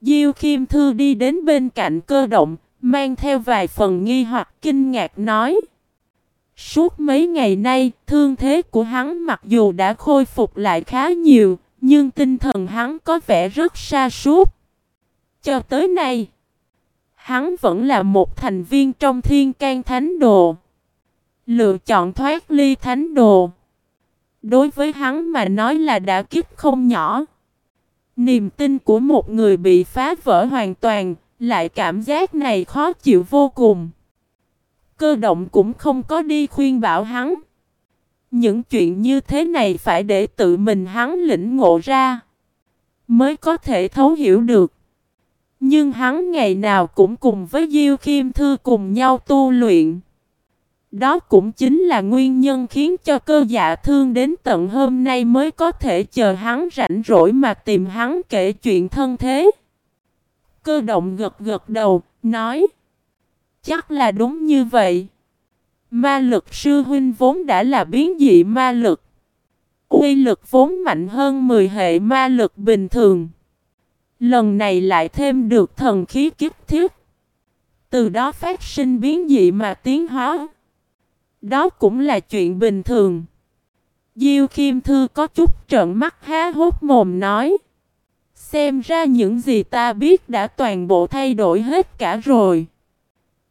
Diêu Khiêm Thư đi đến bên cạnh cơ động, mang theo vài phần nghi hoặc kinh ngạc nói. Suốt mấy ngày nay, thương thế của hắn mặc dù đã khôi phục lại khá nhiều, nhưng tinh thần hắn có vẻ rất xa suốt. Cho tới nay, hắn vẫn là một thành viên trong thiên can thánh đồ. Lựa chọn thoát ly thánh đồ. Đối với hắn mà nói là đã kích không nhỏ. Niềm tin của một người bị phá vỡ hoàn toàn, lại cảm giác này khó chịu vô cùng. Cơ động cũng không có đi khuyên bảo hắn. Những chuyện như thế này phải để tự mình hắn lĩnh ngộ ra. Mới có thể thấu hiểu được. Nhưng hắn ngày nào cũng cùng với Diêu Khiêm Thư cùng nhau tu luyện. Đó cũng chính là nguyên nhân khiến cho cơ dạ thương đến tận hôm nay mới có thể chờ hắn rảnh rỗi mà tìm hắn kể chuyện thân thế. Cơ động gật gật đầu, nói Chắc là đúng như vậy. Ma lực sư huynh vốn đã là biến dị ma lực. Uy lực vốn mạnh hơn 10 hệ ma lực bình thường. Lần này lại thêm được thần khí kiếp thiết. Từ đó phát sinh biến dị mà tiến hóa. Đó cũng là chuyện bình thường. Diêu Khiêm Thư có chút trợn mắt há hốt mồm nói. Xem ra những gì ta biết đã toàn bộ thay đổi hết cả rồi.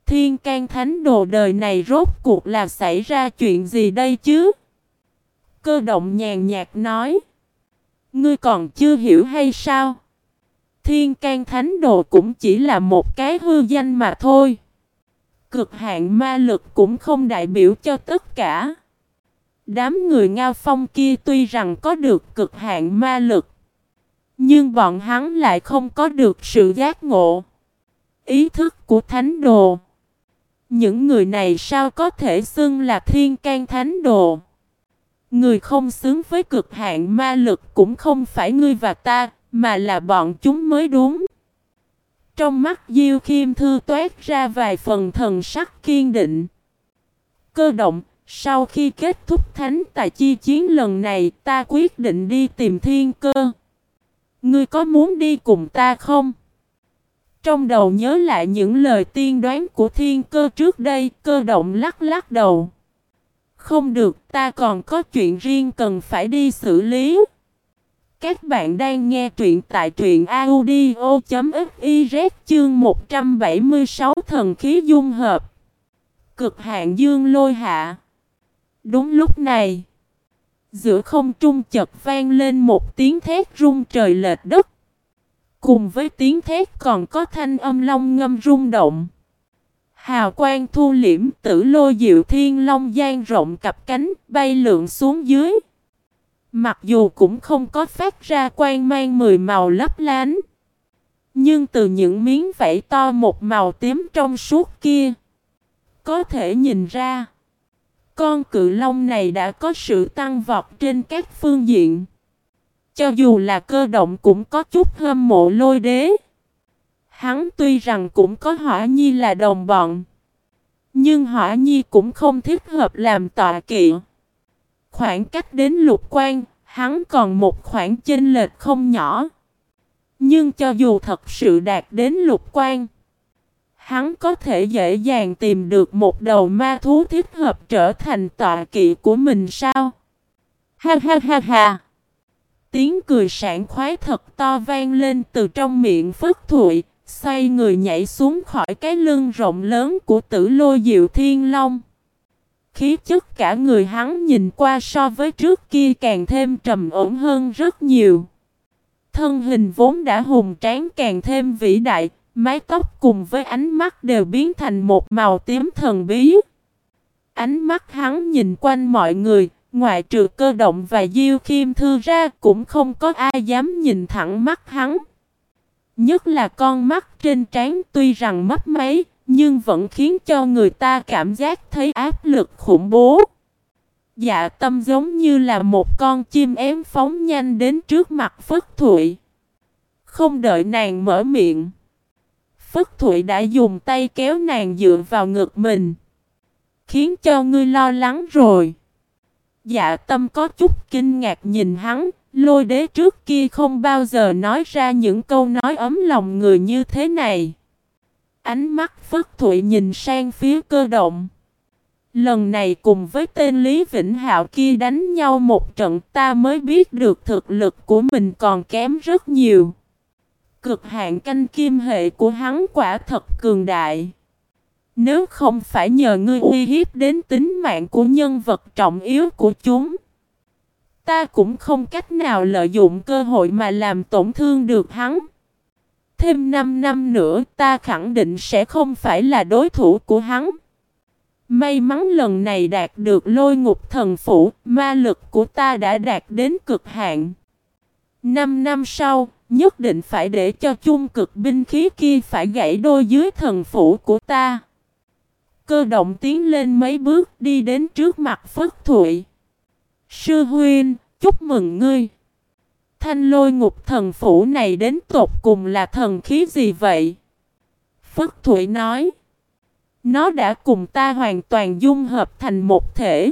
Thiên can thánh đồ đời này rốt cuộc là xảy ra chuyện gì đây chứ? Cơ động nhàn nhạt nói. Ngươi còn chưa hiểu hay sao? Thiên can thánh đồ cũng chỉ là một cái hư danh mà thôi. Cực hạn ma lực cũng không đại biểu cho tất cả. Đám người Ngao Phong kia tuy rằng có được cực hạn ma lực. Nhưng bọn hắn lại không có được sự giác ngộ. Ý thức của thánh đồ. Những người này sao có thể xưng là thiên can thánh đồ? Người không xứng với cực hạn ma lực cũng không phải ngươi và ta, mà là bọn chúng mới đúng. Trong mắt Diêu Khiêm Thư toát ra vài phần thần sắc kiên định. Cơ động, sau khi kết thúc thánh tài chi chiến lần này ta quyết định đi tìm thiên cơ. Ngươi có muốn đi cùng ta không? Trong đầu nhớ lại những lời tiên đoán của thiên cơ trước đây, cơ động lắc lắc đầu. Không được, ta còn có chuyện riêng cần phải đi xử lý. Các bạn đang nghe truyện tại truyện audio.fiz chương 176 thần khí dung hợp. Cực hạn dương lôi hạ. Đúng lúc này, giữa không trung chợt vang lên một tiếng thét rung trời lệch đất. Cùng với tiếng thét còn có thanh âm long ngâm rung động. Hào quang thu liễm tử lô diệu thiên long gian rộng cặp cánh bay lượn xuống dưới. Mặc dù cũng không có phát ra quang mang mười màu lấp lánh. Nhưng từ những miếng vảy to một màu tím trong suốt kia. Có thể nhìn ra. Con cự long này đã có sự tăng vọt trên các phương diện. Cho dù là cơ động cũng có chút hâm mộ lôi đế. Hắn tuy rằng cũng có hỏa nhi là đồng bọn. Nhưng hỏa nhi cũng không thích hợp làm tọa kỵ. Khoảng cách đến lục quan, hắn còn một khoảng chênh lệch không nhỏ. Nhưng cho dù thật sự đạt đến lục quan, hắn có thể dễ dàng tìm được một đầu ma thú thích hợp trở thành tọa kỵ của mình sao? Ha ha ha ha! Tiếng cười sảng khoái thật to vang lên từ trong miệng Phất Thụy, xoay người nhảy xuống khỏi cái lưng rộng lớn của tử lôi diệu thiên long. Khí chất cả người hắn nhìn qua so với trước kia càng thêm trầm ổn hơn rất nhiều. Thân hình vốn đã hùng tráng càng thêm vĩ đại, mái tóc cùng với ánh mắt đều biến thành một màu tím thần bí. Ánh mắt hắn nhìn quanh mọi người, Ngoại trừ cơ động và Diêu Khiêm Thư ra cũng không có ai dám nhìn thẳng mắt hắn. Nhất là con mắt trên trán tuy rằng mất máy nhưng vẫn khiến cho người ta cảm giác thấy áp lực khủng bố. Dạ tâm giống như là một con chim ém phóng nhanh đến trước mặt Phất Thụy. Không đợi nàng mở miệng. Phất Thụy đã dùng tay kéo nàng dựa vào ngực mình. Khiến cho ngươi lo lắng rồi. Dạ tâm có chút kinh ngạc nhìn hắn, Lôi đế trước kia không bao giờ nói ra những câu nói ấm lòng người như thế này. Ánh mắt Phất Thụy nhìn sang phía cơ động. Lần này cùng với tên Lý Vĩnh Hạo kia đánh nhau một trận, ta mới biết được thực lực của mình còn kém rất nhiều. Cực hạn canh kim hệ của hắn quả thật cường đại. Nếu không phải nhờ ngươi uy hiếp đến tính mạng của nhân vật trọng yếu của chúng. Ta cũng không cách nào lợi dụng cơ hội mà làm tổn thương được hắn. Thêm 5 năm nữa ta khẳng định sẽ không phải là đối thủ của hắn. May mắn lần này đạt được lôi ngục thần phủ, ma lực của ta đã đạt đến cực hạn. Năm năm sau, nhất định phải để cho chung cực binh khí kia phải gãy đôi dưới thần phủ của ta. Cơ động tiến lên mấy bước đi đến trước mặt Phất Thụy. Sư huynh, chúc mừng ngươi. Thanh lôi ngục thần phủ này đến tột cùng là thần khí gì vậy? Phất Thụy nói. Nó đã cùng ta hoàn toàn dung hợp thành một thể.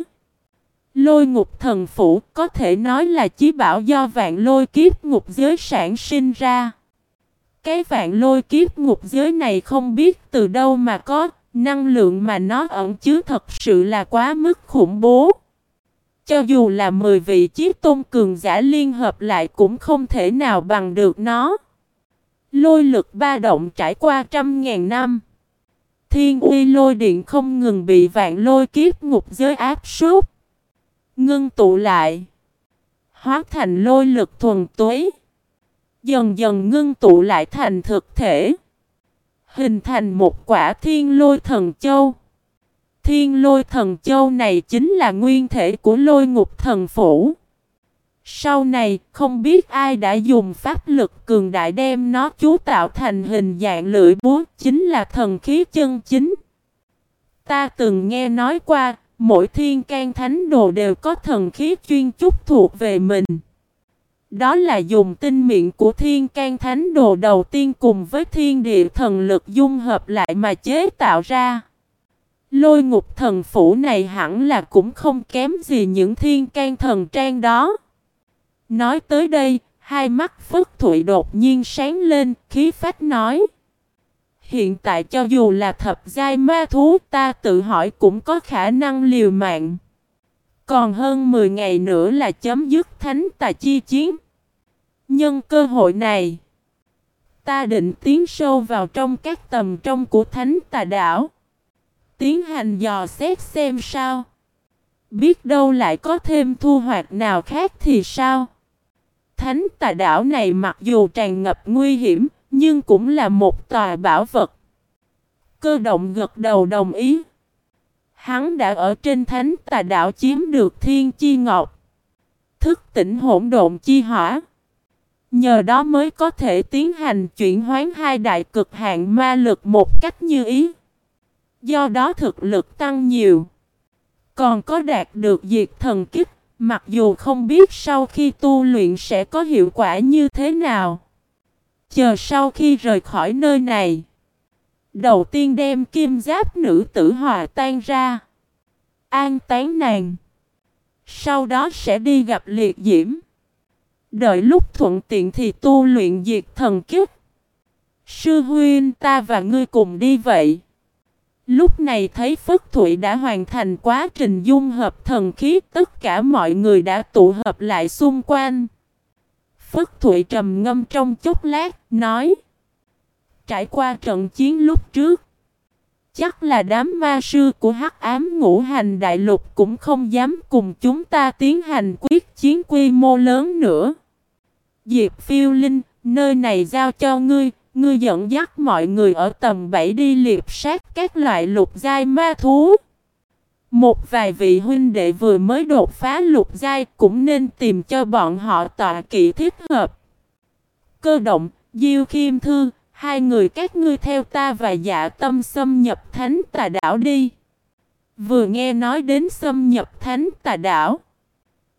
Lôi ngục thần phủ có thể nói là chí bảo do vạn lôi kiếp ngục giới sản sinh ra. Cái vạn lôi kiếp ngục giới này không biết từ đâu mà có, năng lượng mà nó ẩn chứa thật sự là quá mức khủng bố. Cho dù là 10 vị chiếc tôn cường giả liên hợp lại cũng không thể nào bằng được nó. Lôi lực ba động trải qua trăm ngàn năm. Thiên uy lôi điện không ngừng bị vạn lôi kiếp ngục giới áp suốt. Ngưng tụ lại. Hóa thành lôi lực thuần túy. Dần dần ngưng tụ lại thành thực thể. Hình thành một quả thiên lôi thần châu. Thiên lôi thần châu này chính là nguyên thể của lôi ngục thần phủ. Sau này, không biết ai đã dùng pháp lực cường đại đem nó chú tạo thành hình dạng lưỡi búa, chính là thần khí chân chính. Ta từng nghe nói qua, mỗi thiên can thánh đồ đều có thần khí chuyên chúc thuộc về mình. Đó là dùng tinh miệng của thiên can thánh đồ đầu tiên cùng với thiên địa thần lực dung hợp lại mà chế tạo ra. Lôi ngục thần phủ này hẳn là cũng không kém gì những thiên can thần trang đó. Nói tới đây, hai mắt Phất Thụy đột nhiên sáng lên, khí phách nói. Hiện tại cho dù là thập giai ma thú ta tự hỏi cũng có khả năng liều mạng. Còn hơn 10 ngày nữa là chấm dứt thánh tà chi chiến. Nhân cơ hội này, ta định tiến sâu vào trong các tầm trong của thánh tà đảo. Tiến hành dò xét xem sao. Biết đâu lại có thêm thu hoạch nào khác thì sao. Thánh tà đảo này mặc dù tràn ngập nguy hiểm, nhưng cũng là một tòa bảo vật. Cơ động gật đầu đồng ý. Hắn đã ở trên thánh tà đảo chiếm được thiên chi ngọc. Thức tỉnh hỗn độn chi hỏa. Nhờ đó mới có thể tiến hành chuyển hoán hai đại cực hạn ma lực một cách như ý. Do đó thực lực tăng nhiều. Còn có đạt được diệt thần kích, Mặc dù không biết sau khi tu luyện sẽ có hiệu quả như thế nào. Chờ sau khi rời khỏi nơi này. Đầu tiên đem kim giáp nữ tử hòa tan ra. An tán nàng. Sau đó sẽ đi gặp liệt diễm. Đợi lúc thuận tiện thì tu luyện diệt thần kiếp. Sư huynh ta và ngươi cùng đi vậy. Lúc này thấy Phất Thụy đã hoàn thành quá trình dung hợp thần khí, tất cả mọi người đã tụ hợp lại xung quanh. Phất Thụy trầm ngâm trong chốc lát, nói Trải qua trận chiến lúc trước, chắc là đám ma sư của hắc ám ngũ hành đại lục cũng không dám cùng chúng ta tiến hành quyết chiến quy mô lớn nữa. Diệp phiêu linh, nơi này giao cho ngươi, Ngươi dẫn dắt mọi người ở tầm 7 đi liệp sát các loại lục giai ma thú. Một vài vị huynh đệ vừa mới đột phá lục giai cũng nên tìm cho bọn họ tọa kỵ thích hợp. Cơ động, Diêu Khiêm Thư, hai người các ngươi theo ta và dạ tâm xâm nhập thánh tà đảo đi. Vừa nghe nói đến xâm nhập thánh tà đảo.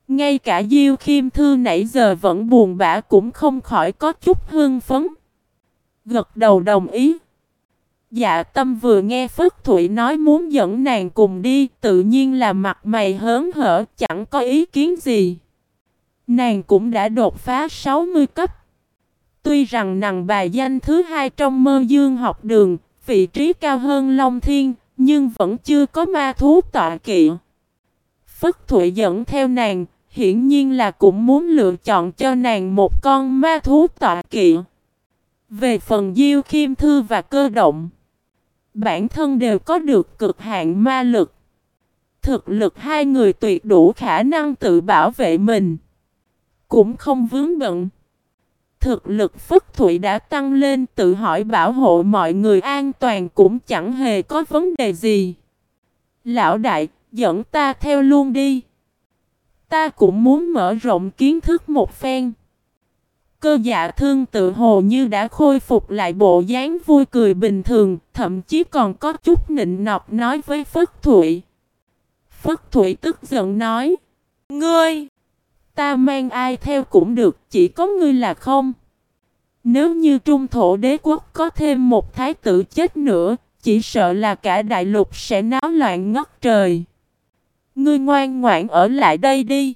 Ngay cả Diêu Khiêm Thư nãy giờ vẫn buồn bã cũng không khỏi có chút hương phấn gật đầu đồng ý. Dạ tâm vừa nghe Phất Thụy nói muốn dẫn nàng cùng đi, tự nhiên là mặt mày hớn hở, chẳng có ý kiến gì. Nàng cũng đã đột phá 60 cấp. Tuy rằng nàng bài danh thứ hai trong mơ dương học đường, vị trí cao hơn Long Thiên, nhưng vẫn chưa có ma thú tọa kỵ. Phất Thụy dẫn theo nàng, hiển nhiên là cũng muốn lựa chọn cho nàng một con ma thú tọa kỵ. Về phần Diêu Khiêm Thư và cơ động, bản thân đều có được cực hạn ma lực. Thực lực hai người tuyệt đủ khả năng tự bảo vệ mình. Cũng không vướng bận. Thực lực Phất Thụy đã tăng lên tự hỏi bảo hộ mọi người an toàn cũng chẳng hề có vấn đề gì. Lão đại, dẫn ta theo luôn đi. Ta cũng muốn mở rộng kiến thức một phen. Cơ dạ thương tự hồ như đã khôi phục lại bộ dáng vui cười bình thường, thậm chí còn có chút nịnh nọt nói với Phất Thụy. Phất Thụy tức giận nói, Ngươi, ta mang ai theo cũng được, chỉ có ngươi là không. Nếu như trung thổ đế quốc có thêm một thái tử chết nữa, chỉ sợ là cả đại lục sẽ náo loạn ngất trời. Ngươi ngoan ngoãn ở lại đây đi.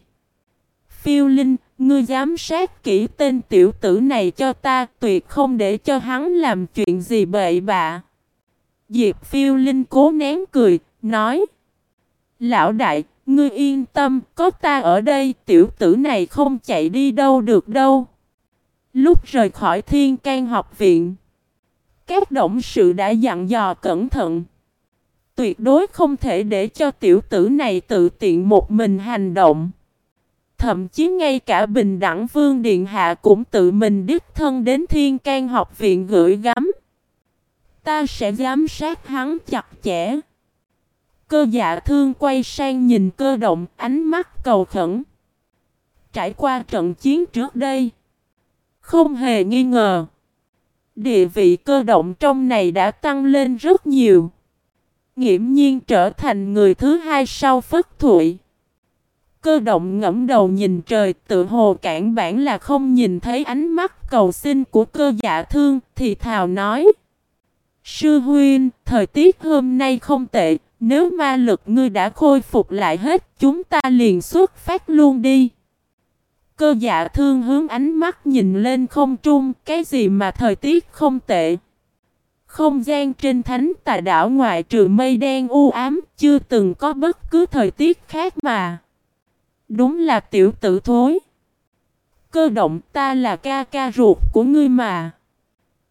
Phiêu Linh, ngươi giám sát kỹ tên tiểu tử này cho ta, tuyệt không để cho hắn làm chuyện gì bậy bạ. Diệp Phiêu Linh cố nén cười, nói. Lão đại, ngươi yên tâm, có ta ở đây, tiểu tử này không chạy đi đâu được đâu. Lúc rời khỏi thiên can học viện, các động sự đã dặn dò cẩn thận. Tuyệt đối không thể để cho tiểu tử này tự tiện một mình hành động. Thậm chí ngay cả bình đẳng vương điện hạ cũng tự mình đích thân đến thiên can học viện gửi gắm. Ta sẽ giám sát hắn chặt chẽ. Cơ dạ thương quay sang nhìn cơ động, ánh mắt cầu khẩn. Trải qua trận chiến trước đây. Không hề nghi ngờ. Địa vị cơ động trong này đã tăng lên rất nhiều. Nghiễm nhiên trở thành người thứ hai sau Phất Thụy. Cơ động ngẫm đầu nhìn trời tự hồ cản bản là không nhìn thấy ánh mắt cầu xin của cơ dạ thương thì thào nói. Sư huynh, thời tiết hôm nay không tệ, nếu ma lực ngươi đã khôi phục lại hết chúng ta liền xuất phát luôn đi. Cơ dạ thương hướng ánh mắt nhìn lên không trung, cái gì mà thời tiết không tệ. Không gian trên thánh tà đảo ngoại trừ mây đen u ám, chưa từng có bất cứ thời tiết khác mà. Đúng là tiểu tử thối. Cơ động ta là ca ca ruột của ngươi mà.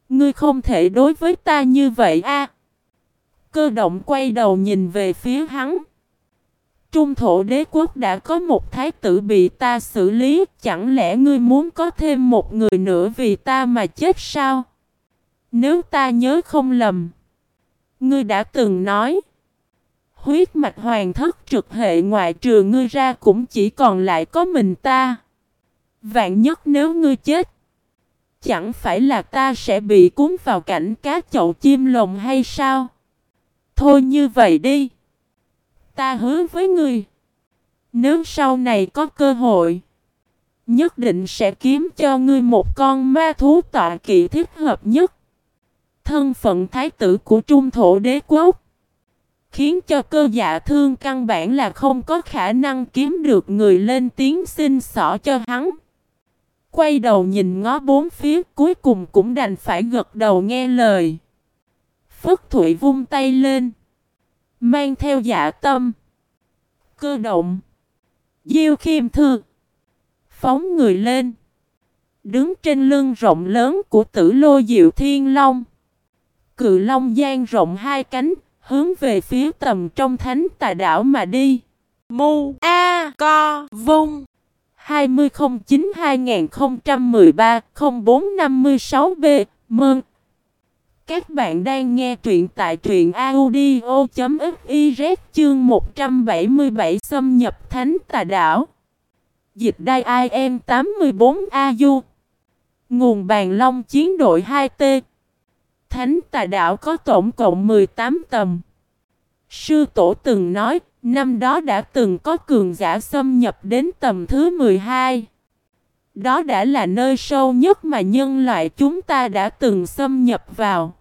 Ngươi không thể đối với ta như vậy a. Cơ động quay đầu nhìn về phía hắn. Trung thổ đế quốc đã có một thái tử bị ta xử lý, chẳng lẽ ngươi muốn có thêm một người nữa vì ta mà chết sao? Nếu ta nhớ không lầm, ngươi đã từng nói, huyết mạch hoàng thất trực hệ ngoại trừ ngươi ra cũng chỉ còn lại có mình ta. Vạn nhất nếu ngươi chết, chẳng phải là ta sẽ bị cuốn vào cảnh cá chậu chim lồng hay sao? Thôi như vậy đi. Ta hứa với ngươi. Nếu sau này có cơ hội. Nhất định sẽ kiếm cho ngươi một con ma thú tọa kỵ thích hợp nhất. Thân phận thái tử của trung thổ đế quốc. Khiến cho cơ dạ thương căn bản là không có khả năng kiếm được người lên tiếng xin xỏ cho hắn. Quay đầu nhìn ngó bốn phía, cuối cùng cũng đành phải gật đầu nghe lời. Phất Thụy vung tay lên. Mang theo dạ tâm. Cơ động. Diêu khiêm thư. Phóng người lên. Đứng trên lưng rộng lớn của tử lô diệu thiên long. Cự long gian rộng hai cánh. Hướng về phía tầm trong thánh tà đảo mà đi. Mu A Co Vung. 2009 2013 0456 B. Mơn. Các bạn đang nghe truyện tại truyện audio.fiz chương 177 xâm nhập thánh tà đảo. Dịch đai IM 84AU Nguồn bàn long chiến đội 2T Thánh tà đạo có tổng cộng 18 tầm. Sư tổ từng nói, năm đó đã từng có cường giả xâm nhập đến tầm thứ 12. Đó đã là nơi sâu nhất mà nhân loại chúng ta đã từng xâm nhập vào.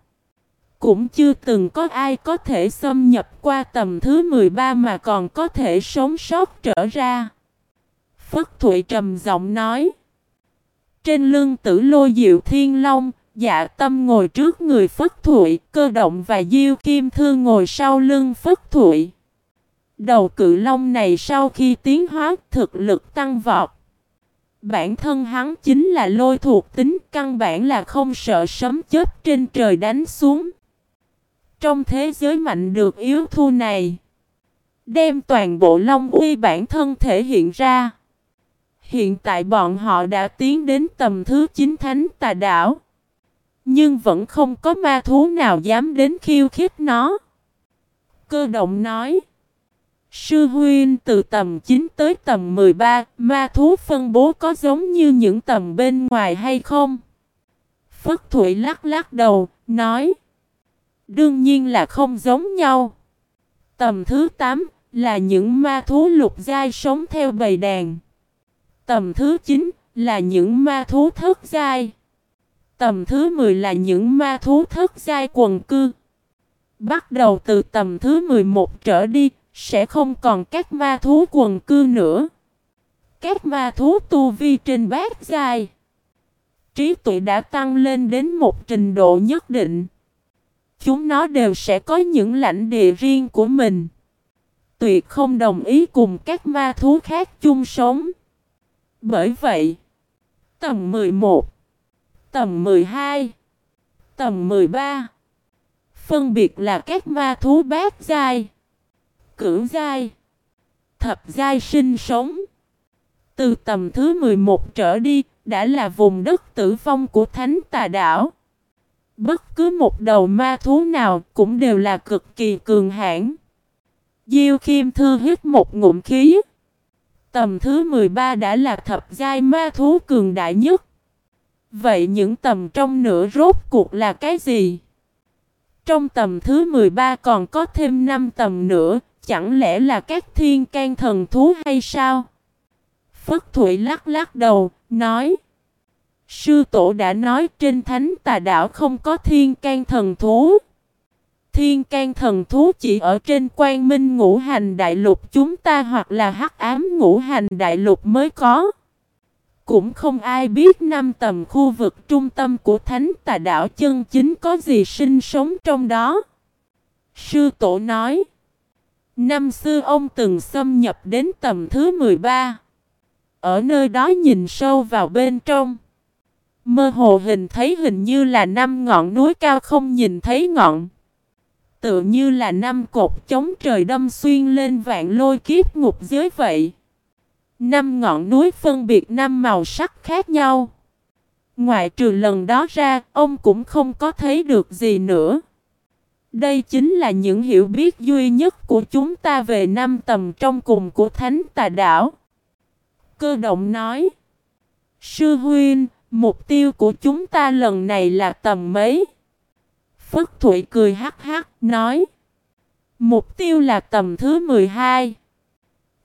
Cũng chưa từng có ai có thể xâm nhập qua tầm thứ 13 mà còn có thể sống sót trở ra. Phất Thụy trầm giọng nói. Trên lưng tử lôi diệu thiên long, dạ tâm ngồi trước người Phất Thụy, cơ động và Diêu Kim Thương ngồi sau lưng Phất Thụy. Đầu cự long này sau khi tiến hóa thực lực tăng vọt. Bản thân hắn chính là lôi thuộc tính căn bản là không sợ sấm chết trên trời đánh xuống. Trong thế giới mạnh được yếu thu này, đem toàn bộ long uy bản thân thể hiện ra. Hiện tại bọn họ đã tiến đến tầm thứ 9 thánh tà đảo. Nhưng vẫn không có ma thú nào dám đến khiêu khích nó. Cơ động nói. Sư huynh từ tầm 9 tới tầm 13, ma thú phân bố có giống như những tầm bên ngoài hay không? Phất Thụy lắc lắc đầu, nói. Đương nhiên là không giống nhau. Tầm thứ 8 là những ma thú lục giai sống theo bầy đàn. Tầm thứ 9 là những ma thú thất giai. Tầm thứ 10 là những ma thú thất giai quần cư. Bắt đầu từ tầm thứ 11 trở đi, sẽ không còn các ma thú quần cư nữa. Các ma thú tu vi trên bát giai. Trí tuệ đã tăng lên đến một trình độ nhất định. Chúng nó đều sẽ có những lãnh địa riêng của mình. Tuyệt không đồng ý cùng các ma thú khác chung sống. Bởi vậy, tầm 11, tầm 12, tầm 13, phân biệt là các ma thú bát giai, cửu giai, thập giai sinh sống. Từ tầm thứ 11 trở đi, đã là vùng đất tử vong của thánh tà đảo. Bất cứ một đầu ma thú nào cũng đều là cực kỳ cường hãn. Diêu Khiêm Thư hít một ngụm khí. Tầm thứ 13 đã là thập giai ma thú cường đại nhất. Vậy những tầm trong nửa rốt cuộc là cái gì? Trong tầm thứ 13 còn có thêm 5 tầm nữa, chẳng lẽ là các thiên can thần thú hay sao? Phất Thụy lắc lắc đầu, nói Sư tổ đã nói trên thánh tà đảo không có thiên can thần thú. Thiên can thần thú chỉ ở trên quan minh ngũ hành đại lục chúng ta hoặc là hắc ám ngũ hành đại lục mới có. Cũng không ai biết năm tầm khu vực trung tâm của thánh tà đảo chân chính có gì sinh sống trong đó. Sư tổ nói. Năm xưa ông từng xâm nhập đến tầm thứ 13. Ở nơi đó nhìn sâu vào bên trong. Mơ hồ hình thấy hình như là năm ngọn núi cao không nhìn thấy ngọn. Tự như là năm cột chống trời đâm xuyên lên vạn lôi kiếp ngục giới vậy. Năm ngọn núi phân biệt năm màu sắc khác nhau. Ngoại trừ lần đó ra, ông cũng không có thấy được gì nữa. Đây chính là những hiểu biết duy nhất của chúng ta về năm tầm trong cùng của Thánh Tà Đảo. Cơ động nói, Sư Huynh, mục tiêu của chúng ta lần này là tầm mấy? Phất Thụy cười hắc hắc, nói. Mục tiêu là tầm thứ 12.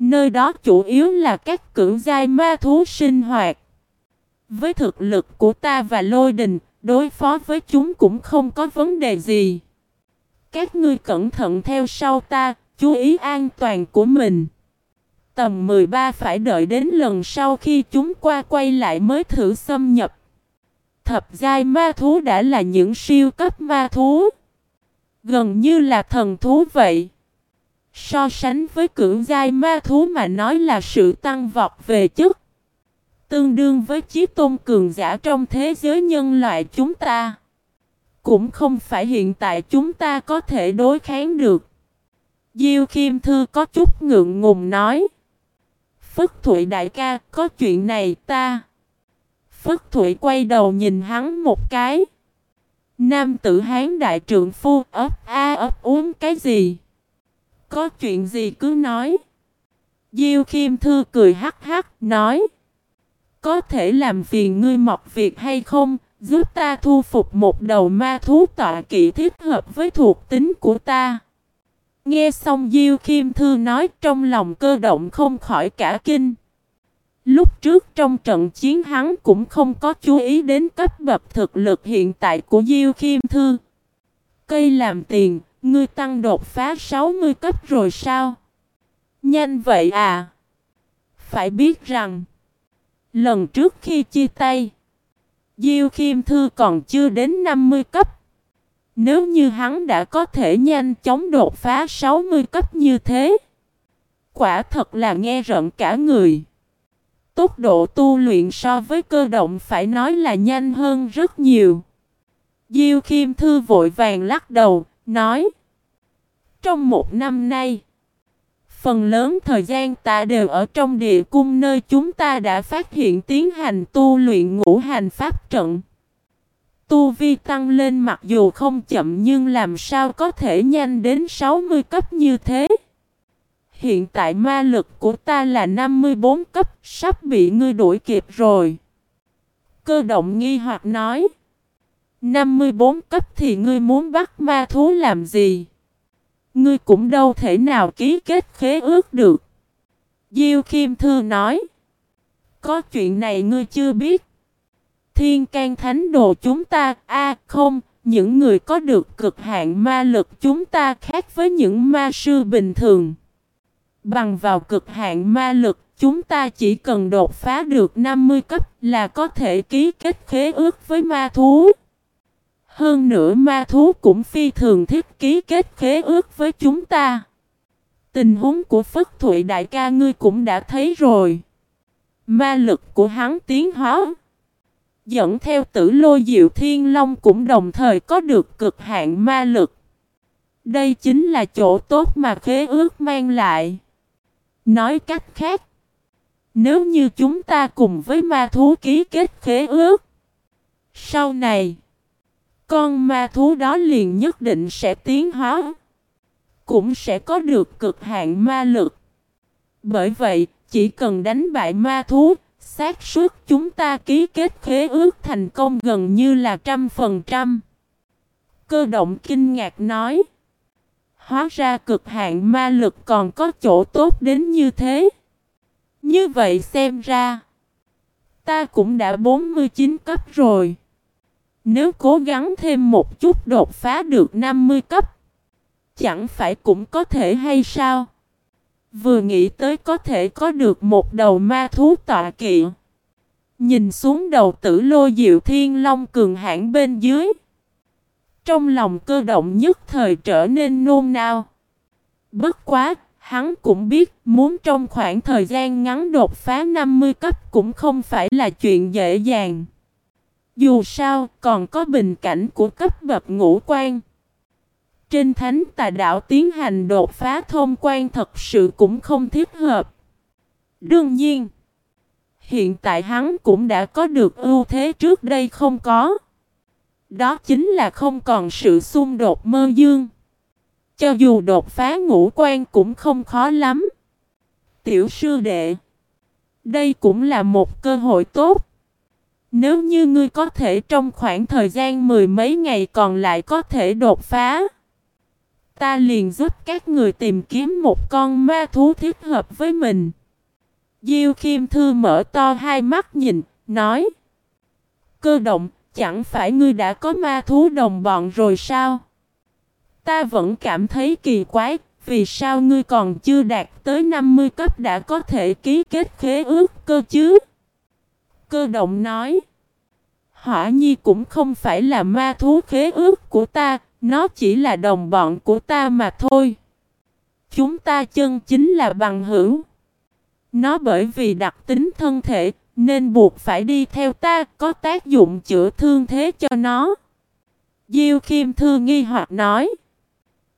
Nơi đó chủ yếu là các cưỡng giai ma thú sinh hoạt. Với thực lực của ta và lôi đình, đối phó với chúng cũng không có vấn đề gì. Các ngươi cẩn thận theo sau ta, chú ý an toàn của mình. Tầm 13 phải đợi đến lần sau khi chúng qua quay lại mới thử xâm nhập. Thập giai ma thú đã là những siêu cấp ma thú. Gần như là thần thú vậy. So sánh với cưỡng giai ma thú mà nói là sự tăng vọt về chất. Tương đương với chiếc tôn cường giả trong thế giới nhân loại chúng ta. Cũng không phải hiện tại chúng ta có thể đối kháng được. Diêu kim Thư có chút ngượng ngùng nói. Phất Thụy đại ca, có chuyện này ta. Phất Thụy quay đầu nhìn hắn một cái. Nam tử hán đại trượng phu ấp a ấp uống cái gì? Có chuyện gì cứ nói. Diêu Khiêm Thư cười hắc hắc nói. Có thể làm phiền ngươi mọc việc hay không? Giúp ta thu phục một đầu ma thú tọa kỵ thích hợp với thuộc tính của ta. Nghe xong Diêu Khiêm Thư nói trong lòng cơ động không khỏi cả kinh. Lúc trước trong trận chiến hắn cũng không có chú ý đến cấp bậc thực lực hiện tại của Diêu Khiêm Thư. Cây làm tiền, ngươi tăng đột phá 60 cấp rồi sao? Nhanh vậy à? Phải biết rằng, lần trước khi chia tay, Diêu Khiêm Thư còn chưa đến 50 cấp. Nếu như hắn đã có thể nhanh chóng đột phá 60 cấp như thế, quả thật là nghe rợn cả người. Tốc độ tu luyện so với cơ động phải nói là nhanh hơn rất nhiều. Diêu Khiêm Thư vội vàng lắc đầu, nói Trong một năm nay, phần lớn thời gian ta đều ở trong địa cung nơi chúng ta đã phát hiện tiến hành tu luyện ngũ hành pháp trận. Tu vi tăng lên mặc dù không chậm nhưng làm sao có thể nhanh đến 60 cấp như thế. Hiện tại ma lực của ta là 54 cấp, sắp bị ngươi đuổi kịp rồi. Cơ động nghi hoặc nói. 54 cấp thì ngươi muốn bắt ma thú làm gì? Ngươi cũng đâu thể nào ký kết khế ước được. Diêu Kim Thư nói. Có chuyện này ngươi chưa biết. Thiên can thánh đồ chúng ta, a không, những người có được cực hạn ma lực chúng ta khác với những ma sư bình thường. Bằng vào cực hạn ma lực, chúng ta chỉ cần đột phá được 50 cấp là có thể ký kết khế ước với ma thú. Hơn nữa ma thú cũng phi thường thiết ký kết khế ước với chúng ta. Tình huống của Phất Thụy đại ca ngươi cũng đã thấy rồi. Ma lực của hắn tiến hóa. Dẫn theo tử lôi diệu thiên long cũng đồng thời có được cực hạn ma lực. Đây chính là chỗ tốt mà khế ước mang lại. Nói cách khác, nếu như chúng ta cùng với ma thú ký kết khế ước, sau này, con ma thú đó liền nhất định sẽ tiến hóa, cũng sẽ có được cực hạn ma lực. Bởi vậy, chỉ cần đánh bại ma thú, xác suất chúng ta ký kết khế ước thành công gần như là trăm phần trăm. Cơ động kinh ngạc nói. Hóa ra cực hạn ma lực còn có chỗ tốt đến như thế. Như vậy xem ra, ta cũng đã 49 cấp rồi. Nếu cố gắng thêm một chút đột phá được 50 cấp, chẳng phải cũng có thể hay sao? Vừa nghĩ tới có thể có được một đầu ma thú tọa kỵ. Nhìn xuống đầu tử lô diệu thiên long cường hãn bên dưới. Trong lòng cơ động nhất thời trở nên nôn nao. Bất quá, hắn cũng biết muốn trong khoảng thời gian ngắn đột phá 50 cấp cũng không phải là chuyện dễ dàng. Dù sao, còn có bình cảnh của cấp bậc ngũ quan. Trên thánh tà đạo tiến hành đột phá thông quan thật sự cũng không thiết hợp. Đương nhiên, hiện tại hắn cũng đã có được ưu thế trước đây không có. Đó chính là không còn sự xung đột mơ dương. Cho dù đột phá ngũ quan cũng không khó lắm. Tiểu sư đệ. Đây cũng là một cơ hội tốt. Nếu như ngươi có thể trong khoảng thời gian mười mấy ngày còn lại có thể đột phá. Ta liền giúp các người tìm kiếm một con ma thú thích hợp với mình. Diêu Kim Thư mở to hai mắt nhìn, nói. Cơ động, Chẳng phải ngươi đã có ma thú đồng bọn rồi sao? Ta vẫn cảm thấy kỳ quái, vì sao ngươi còn chưa đạt tới 50 cấp đã có thể ký kết khế ước cơ chứ? Cơ động nói, Hỏa Nhi cũng không phải là ma thú khế ước của ta, nó chỉ là đồng bọn của ta mà thôi. Chúng ta chân chính là bằng hữu. Nó bởi vì đặc tính thân thể, nên buộc phải đi theo ta có tác dụng chữa thương thế cho nó. Diêu Khiêm Thư nghi hoặc nói.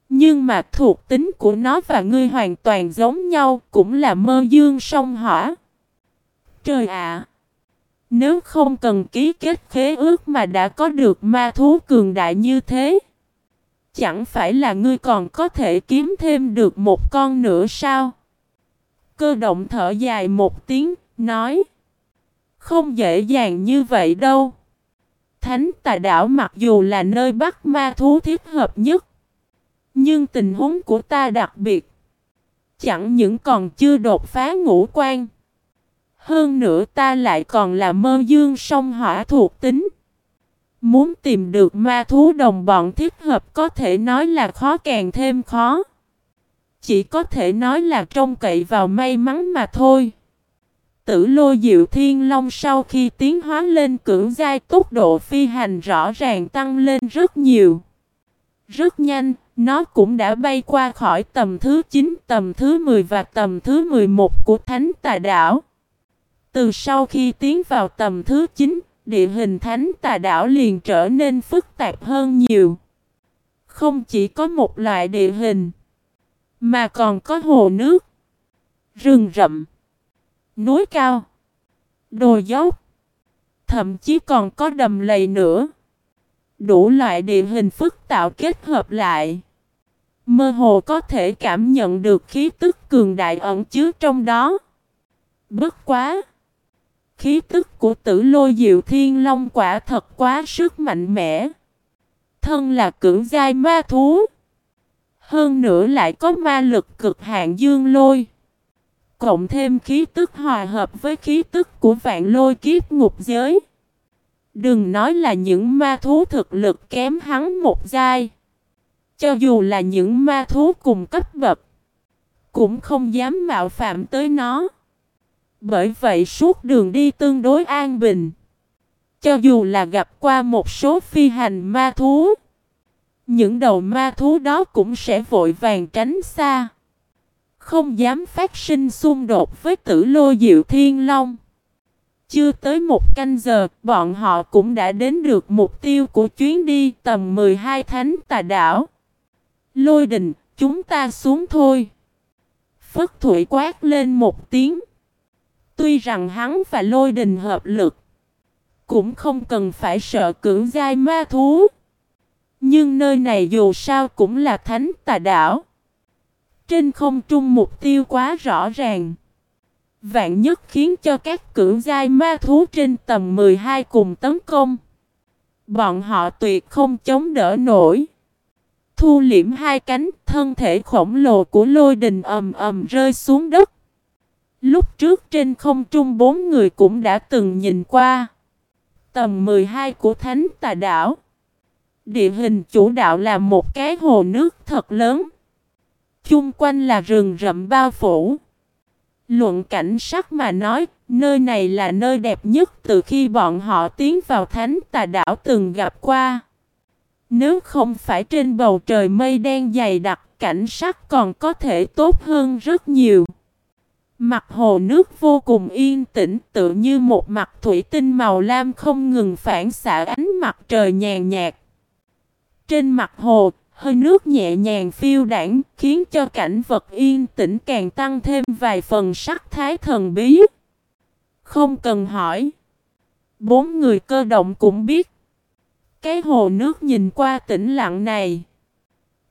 Nhưng mà thuộc tính của nó và ngươi hoàn toàn giống nhau cũng là mơ dương sông hỏa. Trời ạ! Nếu không cần ký kết khế ước mà đã có được ma thú cường đại như thế. Chẳng phải là ngươi còn có thể kiếm thêm được một con nữa sao? Cơ động thở dài một tiếng, nói. Không dễ dàng như vậy đâu. Thánh tà đảo mặc dù là nơi bắt ma thú thiết hợp nhất. Nhưng tình huống của ta đặc biệt. Chẳng những còn chưa đột phá ngũ quan. Hơn nữa ta lại còn là mơ dương sông hỏa thuộc tính. Muốn tìm được ma thú đồng bọn thiết hợp có thể nói là khó càng thêm khó. Chỉ có thể nói là trông cậy vào may mắn mà thôi. tử lôi diệu thiên long sau khi tiến hóa lên cưỡng giai tốc độ phi hành rõ ràng tăng lên rất nhiều. Rất nhanh, nó cũng đã bay qua khỏi tầm thứ 9, tầm thứ 10 và tầm thứ 11 của thánh tà đảo. Từ sau khi tiến vào tầm thứ 9, địa hình thánh tà đảo liền trở nên phức tạp hơn nhiều. Không chỉ có một loại địa hình, mà còn có hồ nước, rừng rậm, núi cao, đồi dốc, thậm chí còn có đầm lầy nữa. Đủ loại địa hình phức tạo kết hợp lại. Mơ hồ có thể cảm nhận được khí tức cường đại ẩn chứa trong đó. Bất quá! Khí tức của tử lôi diệu thiên long quả thật quá sức mạnh mẽ. Thân là cưỡng giai ma thú. Hơn nữa lại có ma lực cực hạn dương lôi. Cộng thêm khí tức hòa hợp với khí tức của vạn lôi kiếp ngục giới. Đừng nói là những ma thú thực lực kém hắn một giai. Cho dù là những ma thú cùng cấp bậc. Cũng không dám mạo phạm tới nó. Bởi vậy suốt đường đi tương đối an bình. Cho dù là gặp qua một số phi hành ma thú. Những đầu ma thú đó cũng sẽ vội vàng tránh xa. Không dám phát sinh xung đột với tử lô diệu thiên long. Chưa tới một canh giờ, bọn họ cũng đã đến được mục tiêu của chuyến đi tầm 12 thánh tà đảo. Lôi đình, chúng ta xuống thôi. Phất Thủy quát lên một tiếng. Tuy rằng hắn và lôi đình hợp lực, cũng không cần phải sợ cưỡng giai ma thú. Nhưng nơi này dù sao cũng là thánh tà đảo. Trên không trung mục tiêu quá rõ ràng. Vạn nhất khiến cho các cưỡng giai ma thú trên tầm 12 cùng tấn công. Bọn họ tuyệt không chống đỡ nổi. Thu liễm hai cánh, thân thể khổng lồ của lôi đình ầm ầm rơi xuống đất. Lúc trước trên không trung bốn người cũng đã từng nhìn qua. Tầm 12 của Thánh Tà Đảo. Địa hình chủ đạo là một cái hồ nước thật lớn. Chung quanh là rừng rậm bao phủ. Luận cảnh sắc mà nói, nơi này là nơi đẹp nhất từ khi bọn họ tiến vào thánh tà đảo từng gặp qua. Nếu không phải trên bầu trời mây đen dày đặc, cảnh sắc còn có thể tốt hơn rất nhiều. Mặt hồ nước vô cùng yên tĩnh tự như một mặt thủy tinh màu lam không ngừng phản xạ ánh mặt trời nhàn nhạt. Trên mặt hồ, hơi nước nhẹ nhàng phiêu đảng khiến cho cảnh vật yên tĩnh càng tăng thêm vài phần sắc thái thần bí. Không cần hỏi. Bốn người cơ động cũng biết. Cái hồ nước nhìn qua tĩnh lặng này.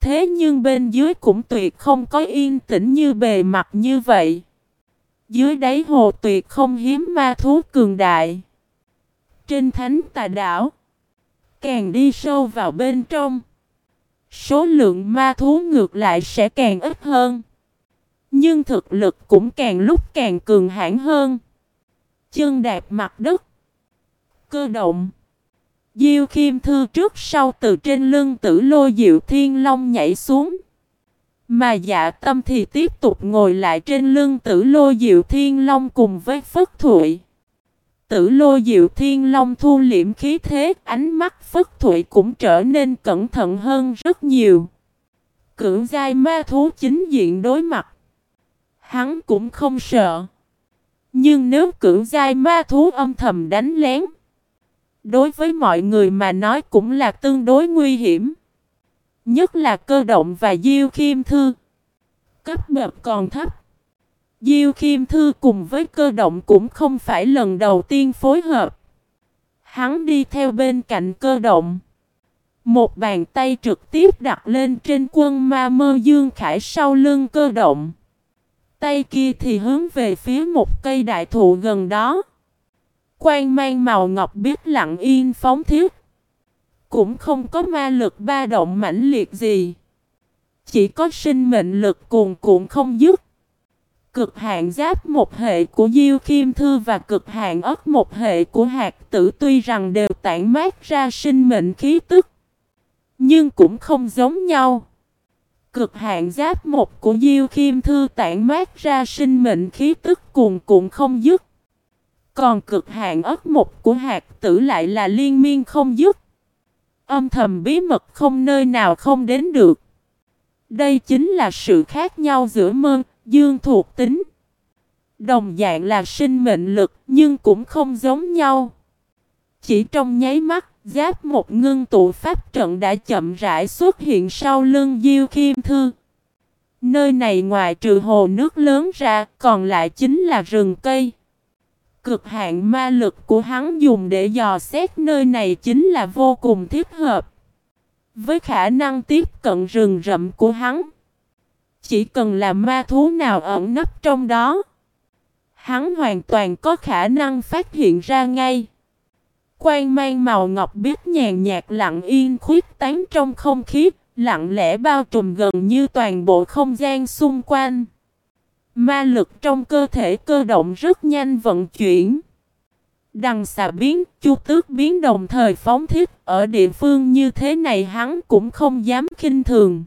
Thế nhưng bên dưới cũng tuyệt không có yên tĩnh như bề mặt như vậy. Dưới đáy hồ tuyệt không hiếm ma thú cường đại. Trên thánh tà đảo. Càng đi sâu vào bên trong. Số lượng ma thú ngược lại sẽ càng ít hơn. Nhưng thực lực cũng càng lúc càng cường hãn hơn. Chân đạp mặt đất. Cơ động. Diêu Khiêm Thư trước sau từ trên lưng tử lô diệu thiên long nhảy xuống. Mà dạ tâm thì tiếp tục ngồi lại trên lưng tử lô diệu thiên long cùng với Phất Thụy. Tử lô diệu thiên long thu liễm khí thế, ánh mắt Phất Thụy cũng trở nên cẩn thận hơn rất nhiều. Cưỡng giai ma thú chính diện đối mặt. Hắn cũng không sợ. Nhưng nếu cưỡng giai ma thú âm thầm đánh lén. Đối với mọi người mà nói cũng là tương đối nguy hiểm. Nhất là cơ động và diêu khiêm thư. Cấp bậc còn thấp. Diêu khiêm thư cùng với cơ động cũng không phải lần đầu tiên phối hợp. Hắn đi theo bên cạnh cơ động. Một bàn tay trực tiếp đặt lên trên quân ma mơ dương khải sau lưng cơ động. Tay kia thì hướng về phía một cây đại thụ gần đó. Quang mang màu ngọc biết lặng yên phóng thiết. Cũng không có ma lực ba động mãnh liệt gì. Chỉ có sinh mệnh lực cuồn cuộn không dứt. Cực hạn giáp một hệ của Diêu kim Thư và cực hạn ất một hệ của hạt tử tuy rằng đều tản mát ra sinh mệnh khí tức. Nhưng cũng không giống nhau. Cực hạn giáp một của Diêu kim Thư tản mát ra sinh mệnh khí tức cuồn cuộn không dứt. Còn cực hạn ớt một của hạt tử lại là liên miên không dứt. Âm thầm bí mật không nơi nào không đến được. Đây chính là sự khác nhau giữa mơn, dương thuộc tính. Đồng dạng là sinh mệnh lực nhưng cũng không giống nhau. Chỉ trong nháy mắt, giáp một ngưng tụ pháp trận đã chậm rãi xuất hiện sau lưng Diêu Khiêm Thư. Nơi này ngoài trừ hồ nước lớn ra, còn lại chính là rừng cây. Cực hạn ma lực của hắn dùng để dò xét nơi này chính là vô cùng thiết hợp. Với khả năng tiếp cận rừng rậm của hắn, chỉ cần là ma thú nào ẩn nấp trong đó, hắn hoàn toàn có khả năng phát hiện ra ngay. Quang mang màu ngọc biết nhàn nhạt lặng yên khuyết tán trong không khí, lặng lẽ bao trùm gần như toàn bộ không gian xung quanh. Ma lực trong cơ thể cơ động rất nhanh vận chuyển. Đằng xà biến, chu tước biến đồng thời phóng thiết, ở địa phương như thế này hắn cũng không dám khinh thường.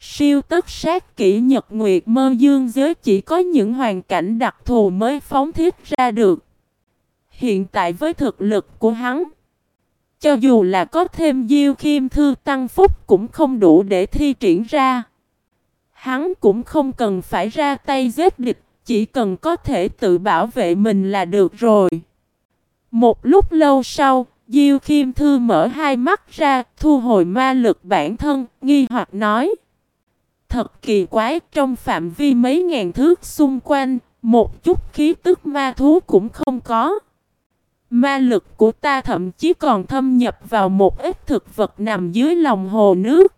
Siêu tất sát kỹ nhật nguyệt mơ dương giới chỉ có những hoàn cảnh đặc thù mới phóng thiết ra được. Hiện tại với thực lực của hắn, cho dù là có thêm diêu khiêm thư tăng phúc cũng không đủ để thi triển ra. Hắn cũng không cần phải ra tay giết địch, chỉ cần có thể tự bảo vệ mình là được rồi. Một lúc lâu sau, Diêu Khiêm Thư mở hai mắt ra, thu hồi ma lực bản thân, nghi hoặc nói. Thật kỳ quái, trong phạm vi mấy ngàn thước xung quanh, một chút khí tức ma thú cũng không có. Ma lực của ta thậm chí còn thâm nhập vào một ít thực vật nằm dưới lòng hồ nước.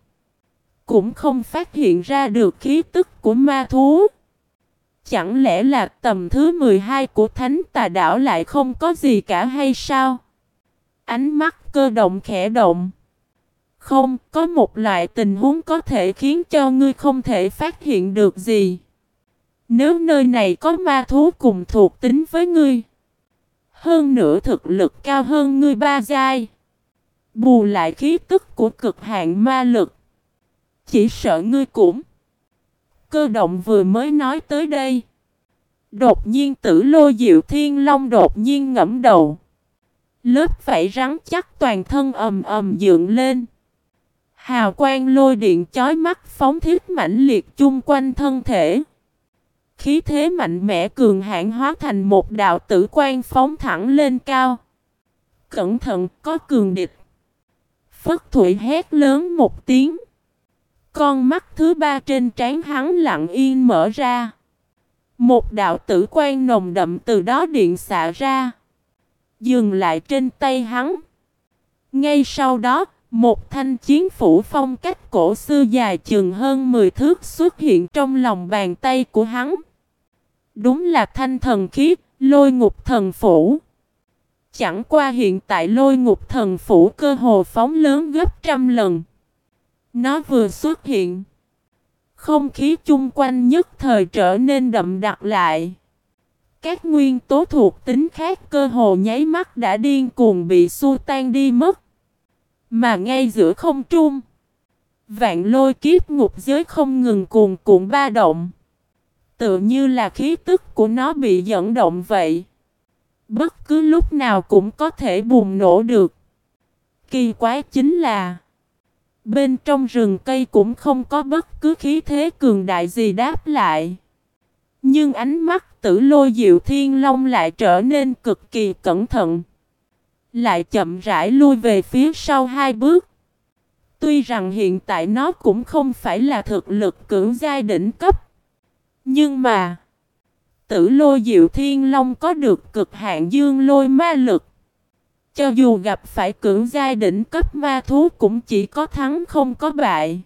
Cũng không phát hiện ra được khí tức của ma thú. Chẳng lẽ là tầm thứ 12 của thánh tà đảo lại không có gì cả hay sao? Ánh mắt cơ động khẽ động. Không, có một loại tình huống có thể khiến cho ngươi không thể phát hiện được gì. Nếu nơi này có ma thú cùng thuộc tính với ngươi. Hơn nữa thực lực cao hơn ngươi ba giai. Bù lại khí tức của cực hạn ma lực. Chỉ sợ ngươi cũng. Cơ động vừa mới nói tới đây. Đột nhiên tử lô diệu thiên long đột nhiên ngẫm đầu. Lớp vảy rắn chắc toàn thân ầm ầm dựng lên. Hào quang lôi điện chói mắt phóng thiết mãnh liệt chung quanh thân thể. Khí thế mạnh mẽ cường hãn hóa thành một đạo tử quang phóng thẳng lên cao. Cẩn thận, có cường địch. Phất Thụy hét lớn một tiếng. Con mắt thứ ba trên trán hắn lặng yên mở ra. Một đạo tử quan nồng đậm từ đó điện xạ ra. Dừng lại trên tay hắn. Ngay sau đó, một thanh chiến phủ phong cách cổ xưa dài chừng hơn 10 thước xuất hiện trong lòng bàn tay của hắn. Đúng là thanh thần khí, lôi ngục thần phủ. Chẳng qua hiện tại lôi ngục thần phủ cơ hồ phóng lớn gấp trăm lần. Nó vừa xuất hiện. Không khí chung quanh nhất thời trở nên đậm đặc lại. Các nguyên tố thuộc tính khác cơ hồ nháy mắt đã điên cuồng bị xua tan đi mất. Mà ngay giữa không trung, vạn lôi kiếp ngục giới không ngừng cuồn cuộn ba động. Tựa như là khí tức của nó bị dẫn động vậy. Bất cứ lúc nào cũng có thể bùng nổ được. Kỳ quái chính là Bên trong rừng cây cũng không có bất cứ khí thế cường đại gì đáp lại. Nhưng ánh mắt tử lôi diệu thiên long lại trở nên cực kỳ cẩn thận. Lại chậm rãi lui về phía sau hai bước. Tuy rằng hiện tại nó cũng không phải là thực lực cưỡng giai đỉnh cấp. Nhưng mà, tử lôi diệu thiên long có được cực hạn dương lôi ma lực. Cho dù gặp phải cưỡng giai đỉnh cấp ma thú cũng chỉ có thắng không có bại.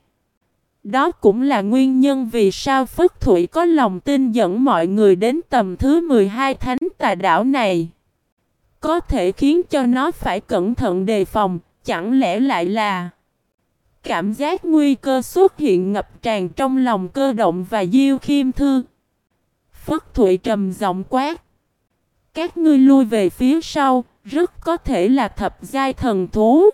Đó cũng là nguyên nhân vì sao Phất Thủy có lòng tin dẫn mọi người đến tầm thứ 12 thánh tà đảo này. Có thể khiến cho nó phải cẩn thận đề phòng, chẳng lẽ lại là... Cảm giác nguy cơ xuất hiện ngập tràn trong lòng cơ động và diêu khiêm thư. Phất Thụy trầm giọng quát. Các ngươi lui về phía sau, rất có thể là thập giai thần thú.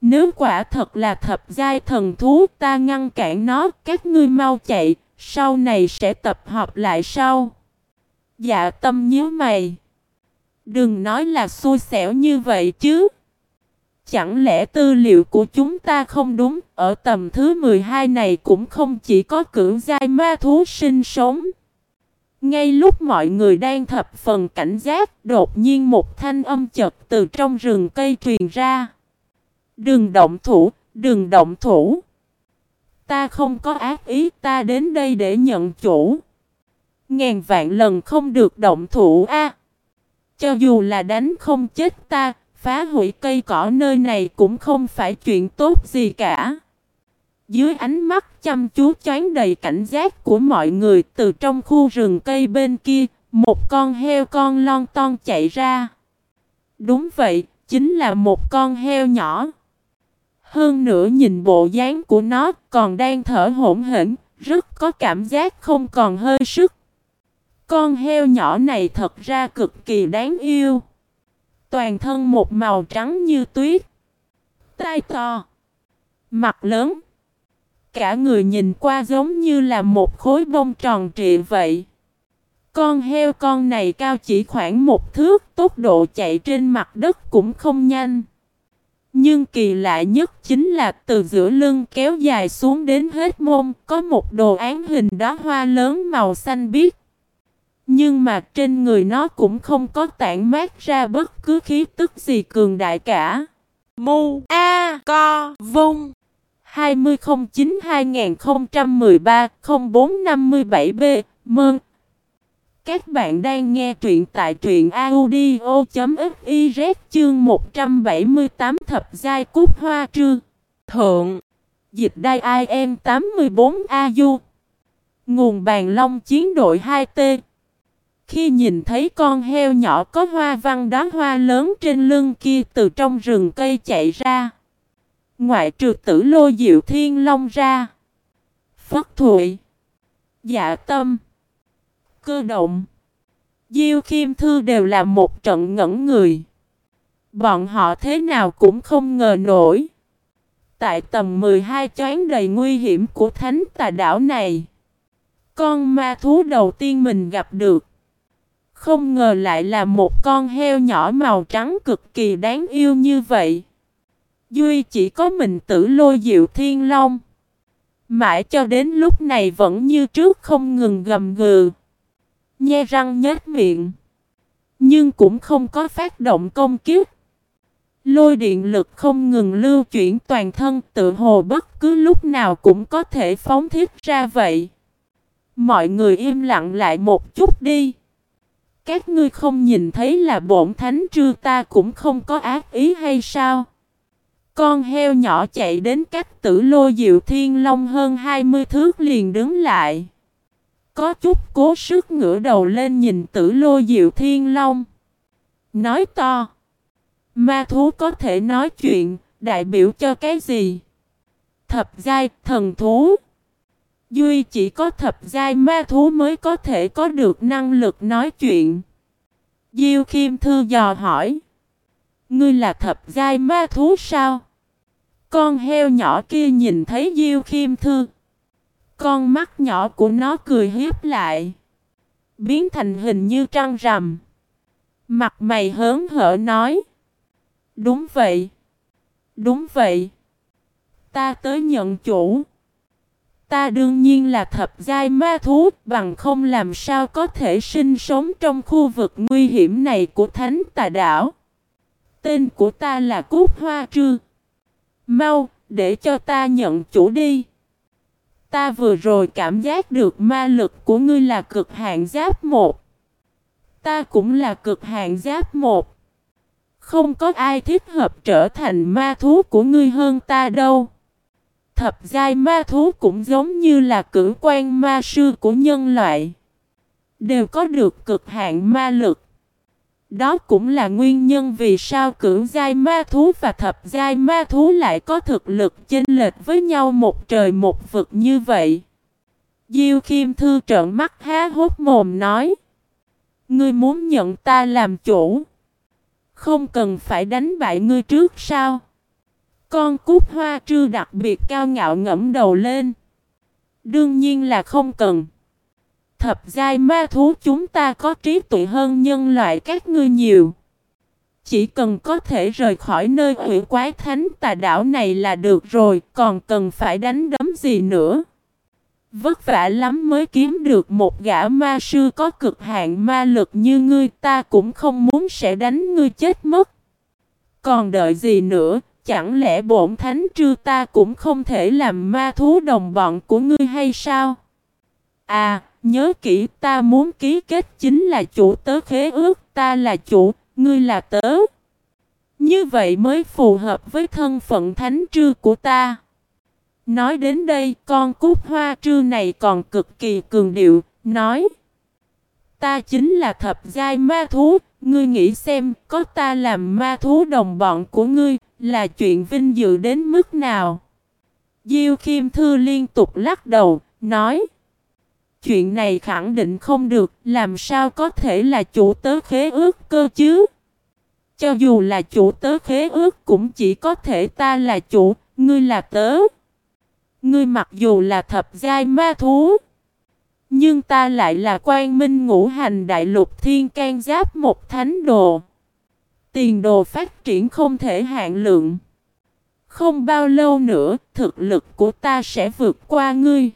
Nếu quả thật là thập giai thần thú ta ngăn cản nó, các ngươi mau chạy, sau này sẽ tập hợp lại sau. Dạ tâm nhớ mày. Đừng nói là xui xẻo như vậy chứ. Chẳng lẽ tư liệu của chúng ta không đúng, ở tầm thứ 12 này cũng không chỉ có cưỡng giai ma thú sinh sống. Ngay lúc mọi người đang thập phần cảnh giác, đột nhiên một thanh âm chật từ trong rừng cây truyền ra. Đừng động thủ, đừng động thủ. Ta không có ác ý, ta đến đây để nhận chủ. Ngàn vạn lần không được động thủ a. cho dù là đánh không chết ta, phá hủy cây cỏ nơi này cũng không phải chuyện tốt gì cả. Dưới ánh mắt chăm chú chán đầy cảnh giác của mọi người từ trong khu rừng cây bên kia, một con heo con lon ton chạy ra. Đúng vậy, chính là một con heo nhỏ. Hơn nữa nhìn bộ dáng của nó còn đang thở hổn hển, rất có cảm giác không còn hơi sức. Con heo nhỏ này thật ra cực kỳ đáng yêu. Toàn thân một màu trắng như tuyết. Tai to. Mặt lớn. Cả người nhìn qua giống như là một khối bông tròn trịa vậy. Con heo con này cao chỉ khoảng một thước, tốc độ chạy trên mặt đất cũng không nhanh. Nhưng kỳ lạ nhất chính là từ giữa lưng kéo dài xuống đến hết mông, có một đồ án hình đóa hoa lớn màu xanh biếc. Nhưng mà trên người nó cũng không có tản mát ra bất cứ khí tức gì cường đại cả. Mu A Co Vung 2009-2013-0457B Mơn. Các bạn đang nghe truyện tại truyện audio.fiz chương 178 thập giai cúc hoa trư. Thượng. Dịch đai IM 84AU Nguồn bàn long chiến đội 2T khi nhìn thấy con heo nhỏ có hoa văn đá hoa lớn trên lưng kia từ trong rừng cây chạy ra. Ngoại trừ tử lô diệu thiên long ra. Phất thụy. Dạ tâm. Cơ động. Diêu Khiêm Thư đều là một trận ngẩn người. Bọn họ thế nào cũng không ngờ nổi. Tại tầm 12 choán đầy nguy hiểm của thánh tà đảo này. Con ma thú đầu tiên mình gặp được. Không ngờ lại là một con heo nhỏ màu trắng cực kỳ đáng yêu như vậy. Duy chỉ có mình tử lôi diệu thiên long. Mãi cho đến lúc này vẫn như trước không ngừng gầm gừ. Nhe răng nhếch miệng. Nhưng cũng không có phát động công kiếp. Lôi điện lực không ngừng lưu chuyển toàn thân tự hồ bất cứ lúc nào cũng có thể phóng thiết ra vậy. Mọi người im lặng lại một chút đi. Các ngươi không nhìn thấy là bổn thánh trư ta cũng không có ác ý hay sao? Con heo nhỏ chạy đến cách tử lô diệu thiên long hơn 20 thước liền đứng lại. Có chút cố sức ngửa đầu lên nhìn tử lô diệu thiên long. Nói to. Ma thú có thể nói chuyện, đại biểu cho cái gì? Thập giai, thần thú. Duy chỉ có thập giai ma thú mới có thể có được năng lực nói chuyện. Diêu Kim Thư dò hỏi. Ngươi là thập giai ma thú sao? Con heo nhỏ kia nhìn thấy Diêu Kim Thư. Con mắt nhỏ của nó cười hiếp lại. Biến thành hình như trăng rằm. Mặt mày hớn hở nói. Đúng vậy. Đúng vậy. Ta tới nhận chủ. Ta đương nhiên là thập giai ma thú, bằng không làm sao có thể sinh sống trong khu vực nguy hiểm này của thánh tà đảo. Tên của ta là Cúc Hoa Trư. Mau, để cho ta nhận chủ đi. Ta vừa rồi cảm giác được ma lực của ngươi là cực hạn giáp một. Ta cũng là cực hạn giáp một. Không có ai thích hợp trở thành ma thú của ngươi hơn ta đâu. Thập giai ma thú cũng giống như là cử quan ma sư của nhân loại. Đều có được cực hạn ma lực. Đó cũng là nguyên nhân vì sao cưỡng giai ma thú và thập giai ma thú lại có thực lực chênh lệch với nhau một trời một vực như vậy. Diêu Khiêm Thư trợn mắt há hốt mồm nói. Ngươi muốn nhận ta làm chủ. Không cần phải đánh bại ngươi trước sao? Con cút hoa trư đặc biệt cao ngạo ngẫm đầu lên. Đương nhiên là không cần thập giai ma thú chúng ta có trí tuệ hơn nhân loại các ngươi nhiều. Chỉ cần có thể rời khỏi nơi hủy quái thánh tà đảo này là được rồi, còn cần phải đánh đấm gì nữa. Vất vả lắm mới kiếm được một gã ma sư có cực hạn ma lực như ngươi ta cũng không muốn sẽ đánh ngươi chết mất. Còn đợi gì nữa, chẳng lẽ bổn thánh trư ta cũng không thể làm ma thú đồng bọn của ngươi hay sao? À, nhớ kỹ ta muốn ký kết chính là chủ tớ khế ước, ta là chủ, ngươi là tớ. Như vậy mới phù hợp với thân phận thánh trư của ta. Nói đến đây, con cúc hoa trư này còn cực kỳ cường điệu, nói Ta chính là thập giai ma thú, ngươi nghĩ xem, có ta làm ma thú đồng bọn của ngươi, là chuyện vinh dự đến mức nào? Diêu Khiêm Thư liên tục lắc đầu, nói Chuyện này khẳng định không được, làm sao có thể là chủ tớ khế ước cơ chứ? Cho dù là chủ tớ khế ước cũng chỉ có thể ta là chủ, ngươi là tớ. Ngươi mặc dù là thập giai ma thú, nhưng ta lại là quan minh ngũ hành đại lục thiên can giáp một thánh đồ. Tiền đồ phát triển không thể hạn lượng. Không bao lâu nữa, thực lực của ta sẽ vượt qua ngươi.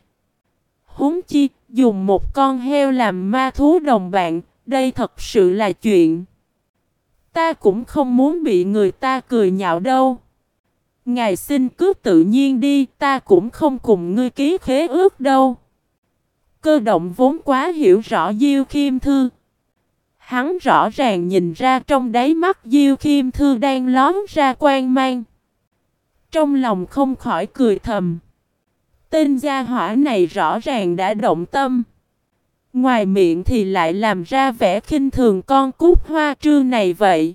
Huống chi, dùng một con heo làm ma thú đồng bạn, đây thật sự là chuyện. Ta cũng không muốn bị người ta cười nhạo đâu. Ngài xin cứ tự nhiên đi, ta cũng không cùng ngươi ký khế ước đâu. Cơ động vốn quá hiểu rõ Diêu Khiêm Thư. Hắn rõ ràng nhìn ra trong đáy mắt Diêu Khiêm Thư đang lón ra quan mang. Trong lòng không khỏi cười thầm. Tên gia hỏa này rõ ràng đã động tâm. Ngoài miệng thì lại làm ra vẻ khinh thường con cút hoa trư này vậy.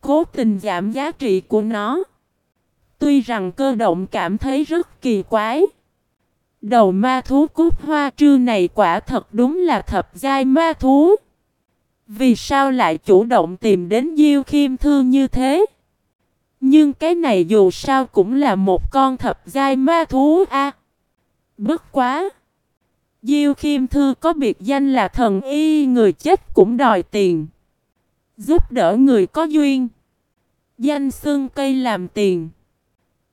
Cố tình giảm giá trị của nó. Tuy rằng cơ động cảm thấy rất kỳ quái. Đầu ma thú cút hoa trư này quả thật đúng là thập giai ma thú. Vì sao lại chủ động tìm đến Diêu Khiêm Thư như thế? Nhưng cái này dù sao cũng là một con thập giai ma thú a. bất quá. Diêu Khiêm Thư có biệt danh là thần y, người chết cũng đòi tiền. Giúp đỡ người có duyên. Danh xương cây làm tiền.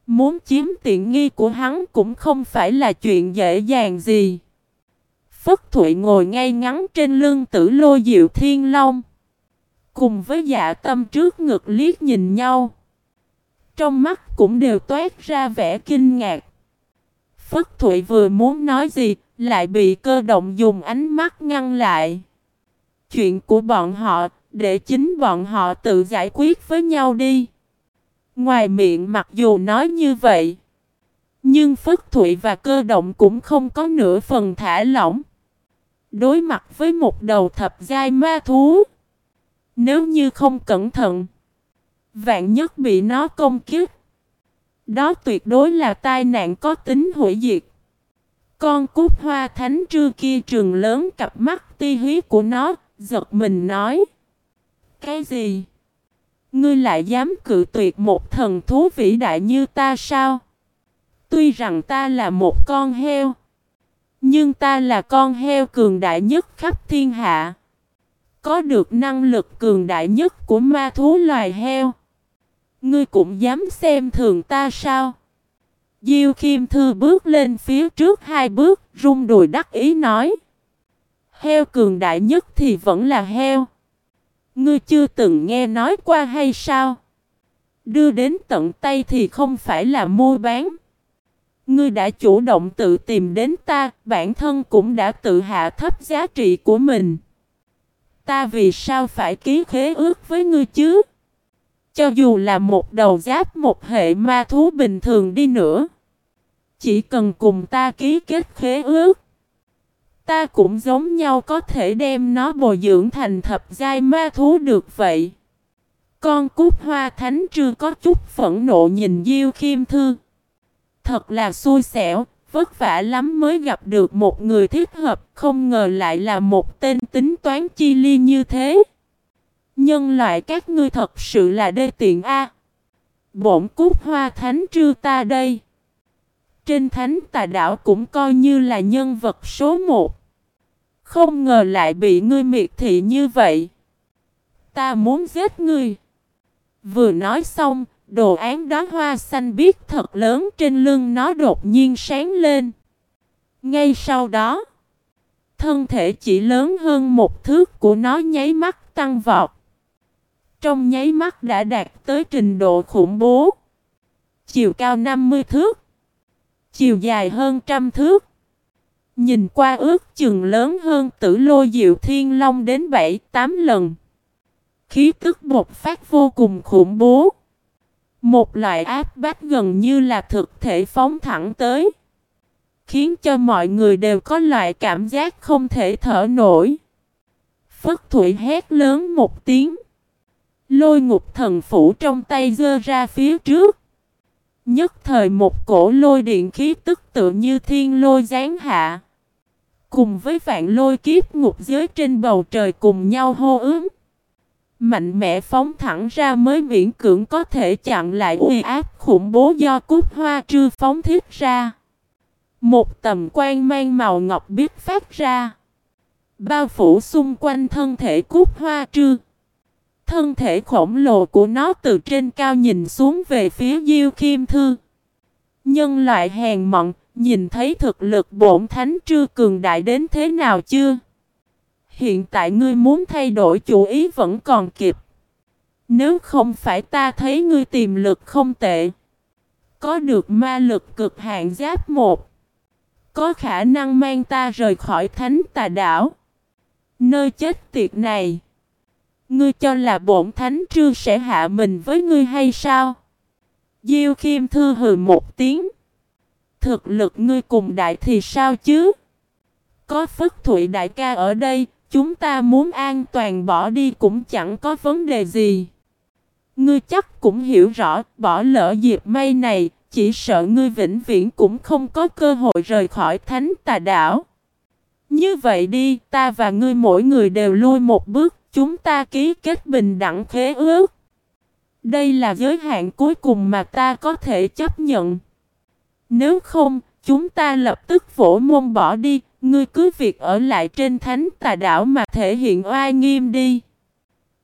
Muốn chiếm tiện nghi của hắn cũng không phải là chuyện dễ dàng gì. Phất Thụy ngồi ngay ngắn trên lưng tử lô diệu thiên long. Cùng với dạ tâm trước ngực liếc nhìn nhau. Trong mắt cũng đều toát ra vẻ kinh ngạc. Phất Thụy vừa muốn nói gì, lại bị cơ động dùng ánh mắt ngăn lại. Chuyện của bọn họ, để chính bọn họ tự giải quyết với nhau đi. Ngoài miệng mặc dù nói như vậy, nhưng Phất Thụy và cơ động cũng không có nửa phần thả lỏng. Đối mặt với một đầu thập giai ma thú, nếu như không cẩn thận, vạn nhất bị nó công kiếp, đó tuyệt đối là tai nạn có tính hủy diệt. Con cút hoa thánh trư kia trường lớn cặp mắt ti hí của nó, giật mình nói. Cái gì? Ngươi lại dám cự tuyệt một thần thú vĩ đại như ta sao? Tuy rằng ta là một con heo, nhưng ta là con heo cường đại nhất khắp thiên hạ. Có được năng lực cường đại nhất của ma thú loài heo. Ngươi cũng dám xem thường ta sao? Diêu Kim Thư bước lên phía trước hai bước, rung đùi đắc ý nói. Heo cường đại nhất thì vẫn là heo. Ngươi chưa từng nghe nói qua hay sao? Đưa đến tận tay thì không phải là mua bán. Ngươi đã chủ động tự tìm đến ta, bản thân cũng đã tự hạ thấp giá trị của mình. Ta vì sao phải ký khế ước với ngươi chứ? Cho dù là một đầu giáp một hệ ma thú bình thường đi nữa. Chỉ cần cùng ta ký kết khế ước. Ta cũng giống nhau có thể đem nó bồi dưỡng thành thập giai ma thú được vậy. Con cút hoa thánh chưa có chút phẫn nộ nhìn Diêu Khiêm Thư. Thật là xui xẻo, vất vả lắm mới gặp được một người thích hợp, không ngờ lại là một tên tính toán chi ly như thế. Nhân loại các ngươi thật sự là đê tiện A. Bổn cút hoa thánh trư ta đây. Trên thánh tà đảo cũng coi như là nhân vật số một. Không ngờ lại bị ngươi miệt thị như vậy. Ta muốn giết ngươi. Vừa nói xong, đồ án đó hoa xanh biết thật lớn trên lưng nó đột nhiên sáng lên. Ngay sau đó, thân thể chỉ lớn hơn một thước của nó nháy mắt tăng vọt. Trong nháy mắt đã đạt tới trình độ khủng bố. Chiều cao 50 thước. Chiều dài hơn trăm thước. Nhìn qua ước chừng lớn hơn tử lôi diệu thiên long đến 7-8 lần. Khí tức bột phát vô cùng khủng bố. Một loại áp bách gần như là thực thể phóng thẳng tới. Khiến cho mọi người đều có loại cảm giác không thể thở nổi. Phất Thụy hét lớn một tiếng. Lôi ngục thần phủ trong tay dơ ra phía trước. Nhất thời một cổ lôi điện khí tức tự như thiên lôi giáng hạ. Cùng với vạn lôi kiếp ngục giới trên bầu trời cùng nhau hô ứng. Mạnh mẽ phóng thẳng ra mới miễn cưỡng có thể chặn lại uy áp khủng bố do cúc hoa trư phóng thiết ra. Một tầm quan mang màu ngọc biết phát ra. Bao phủ xung quanh thân thể cúc hoa trư. Thân thể khổng lồ của nó từ trên cao nhìn xuống về phía Diêu Kim Thư. Nhân loại hèn mọn, nhìn thấy thực lực bổn thánh trư cường đại đến thế nào chưa? Hiện tại ngươi muốn thay đổi chủ ý vẫn còn kịp. Nếu không phải ta thấy ngươi tiềm lực không tệ. Có được ma lực cực hạn giáp một. Có khả năng mang ta rời khỏi thánh tà đảo. Nơi chết tiệt này. Ngươi cho là bổn thánh trư sẽ hạ mình với ngươi hay sao? Diêu Khiêm Thư hừ một tiếng. Thực lực ngươi cùng đại thì sao chứ? Có Phất Thụy đại ca ở đây, chúng ta muốn an toàn bỏ đi cũng chẳng có vấn đề gì. Ngươi chắc cũng hiểu rõ, bỏ lỡ dịp may này, chỉ sợ ngươi vĩnh viễn cũng không có cơ hội rời khỏi thánh tà đảo. Như vậy đi, ta và ngươi mỗi người đều lui một bước, chúng ta ký kết bình đẳng khế ước. Đây là giới hạn cuối cùng mà ta có thể chấp nhận. Nếu không, chúng ta lập tức vỗ môn bỏ đi, ngươi cứ việc ở lại trên thánh tà đảo mà thể hiện oai nghiêm đi.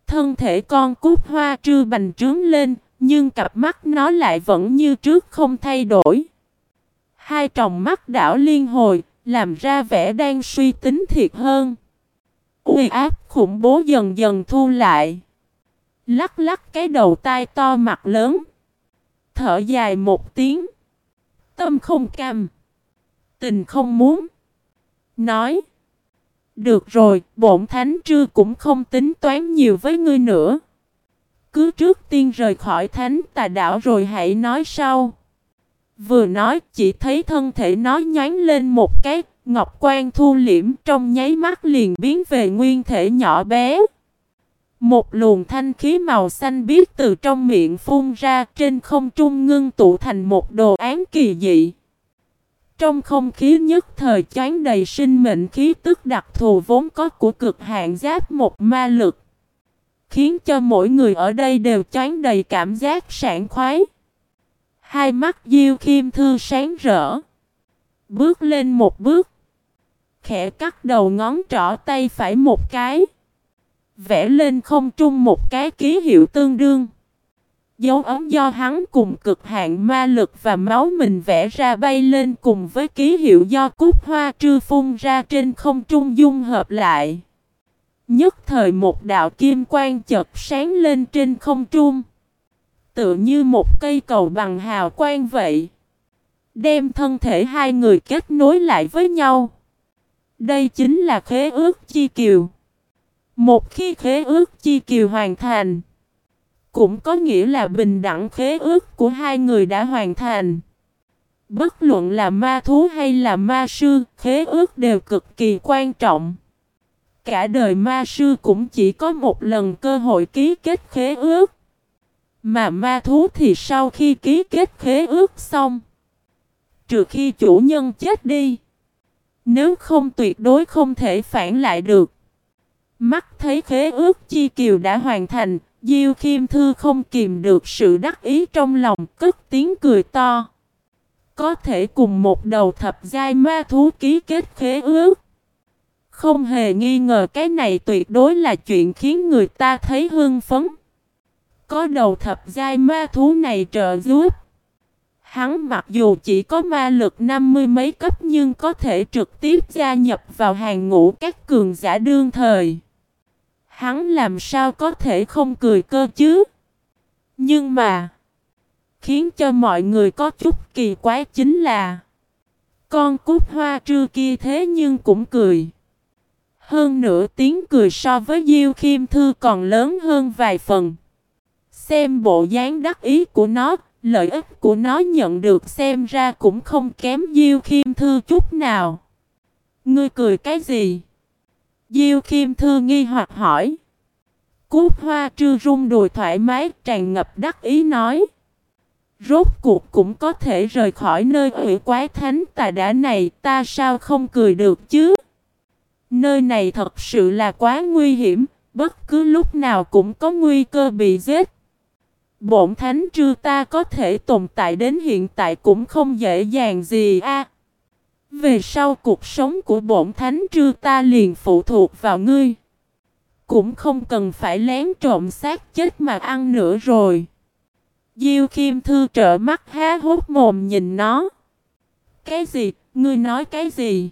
Thân thể con cút hoa trư bành trướng lên, nhưng cặp mắt nó lại vẫn như trước không thay đổi. Hai tròng mắt đảo liên hồi, làm ra vẻ đang suy tính thiệt hơn. Uy áp khủng bố dần dần thu lại. Lắc lắc cái đầu tai to mặt lớn. Thở dài một tiếng. Tâm không cam. Tình không muốn. Nói. Được rồi, bổn thánh trư cũng không tính toán nhiều với ngươi nữa. Cứ trước tiên rời khỏi thánh tà đảo rồi hãy nói sau. Vừa nói chỉ thấy thân thể nó nhánh lên một cái, ngọc quan thu liễm trong nháy mắt liền biến về nguyên thể nhỏ bé. Một luồng thanh khí màu xanh biếc từ trong miệng phun ra trên không trung ngưng tụ thành một đồ án kỳ dị. Trong không khí nhất thời chán đầy sinh mệnh khí tức đặc thù vốn có của cực hạn giáp một ma lực. Khiến cho mỗi người ở đây đều chán đầy cảm giác sảng khoái. Hai mắt Diêu Khiêm Thư sáng rỡ. Bước lên một bước. Khẽ cắt đầu ngón trỏ tay phải một cái. Vẽ lên không trung một cái ký hiệu tương đương. Dấu ấm do hắn cùng cực hạn ma lực và máu mình vẽ ra bay lên cùng với ký hiệu do cúc hoa trư phun ra trên không trung dung hợp lại. Nhất thời một đạo kim quang chợt sáng lên trên không trung. Tựa như một cây cầu bằng hào quang vậy. Đem thân thể hai người kết nối lại với nhau. Đây chính là khế ước chi kiều. Một khi khế ước chi kiều hoàn thành. Cũng có nghĩa là bình đẳng khế ước của hai người đã hoàn thành. Bất luận là ma thú hay là ma sư, khế ước đều cực kỳ quan trọng. Cả đời ma sư cũng chỉ có một lần cơ hội ký kết khế ước. Mà ma thú thì sau khi ký kết khế ước xong, trừ khi chủ nhân chết đi, nếu không tuyệt đối không thể phản lại được. Mắt thấy khế ước chi kiều đã hoàn thành, Diêu Khiêm Thư không kìm được sự đắc ý trong lòng, cất tiếng cười to. Có thể cùng một đầu thập giai ma thú ký kết khế ước. Không hề nghi ngờ cái này tuyệt đối là chuyện khiến người ta thấy hưng phấn. Có đầu thập giai ma thú này trợ giúp. Hắn mặc dù chỉ có ma lực năm mươi mấy cấp nhưng có thể trực tiếp gia nhập vào hàng ngũ các cường giả đương thời. Hắn làm sao có thể không cười cơ chứ? Nhưng mà, khiến cho mọi người có chút kỳ quái chính là con cút hoa trư kia thế nhưng cũng cười. Hơn nữa tiếng cười so với Diêu Khiêm Thư còn lớn hơn vài phần. Xem bộ dáng đắc ý của nó, lợi ích của nó nhận được xem ra cũng không kém Diêu Khiêm Thư chút nào. Ngươi cười cái gì? Diêu Khiêm Thư nghi hoặc hỏi. Cút hoa trư rung đùi thoải mái tràn ngập đắc ý nói. Rốt cuộc cũng có thể rời khỏi nơi ủy quái thánh tà đã này ta sao không cười được chứ? Nơi này thật sự là quá nguy hiểm, bất cứ lúc nào cũng có nguy cơ bị giết. Bổn thánh trư ta có thể tồn tại đến hiện tại cũng không dễ dàng gì a. về sau cuộc sống của bổn thánh trư ta liền phụ thuộc vào ngươi. Cũng không cần phải lén trộm xác chết mà ăn nữa rồi. Diêu Kim Thư trợ mắt há hốt mồm nhìn nó. Cái gì? Ngươi nói cái gì?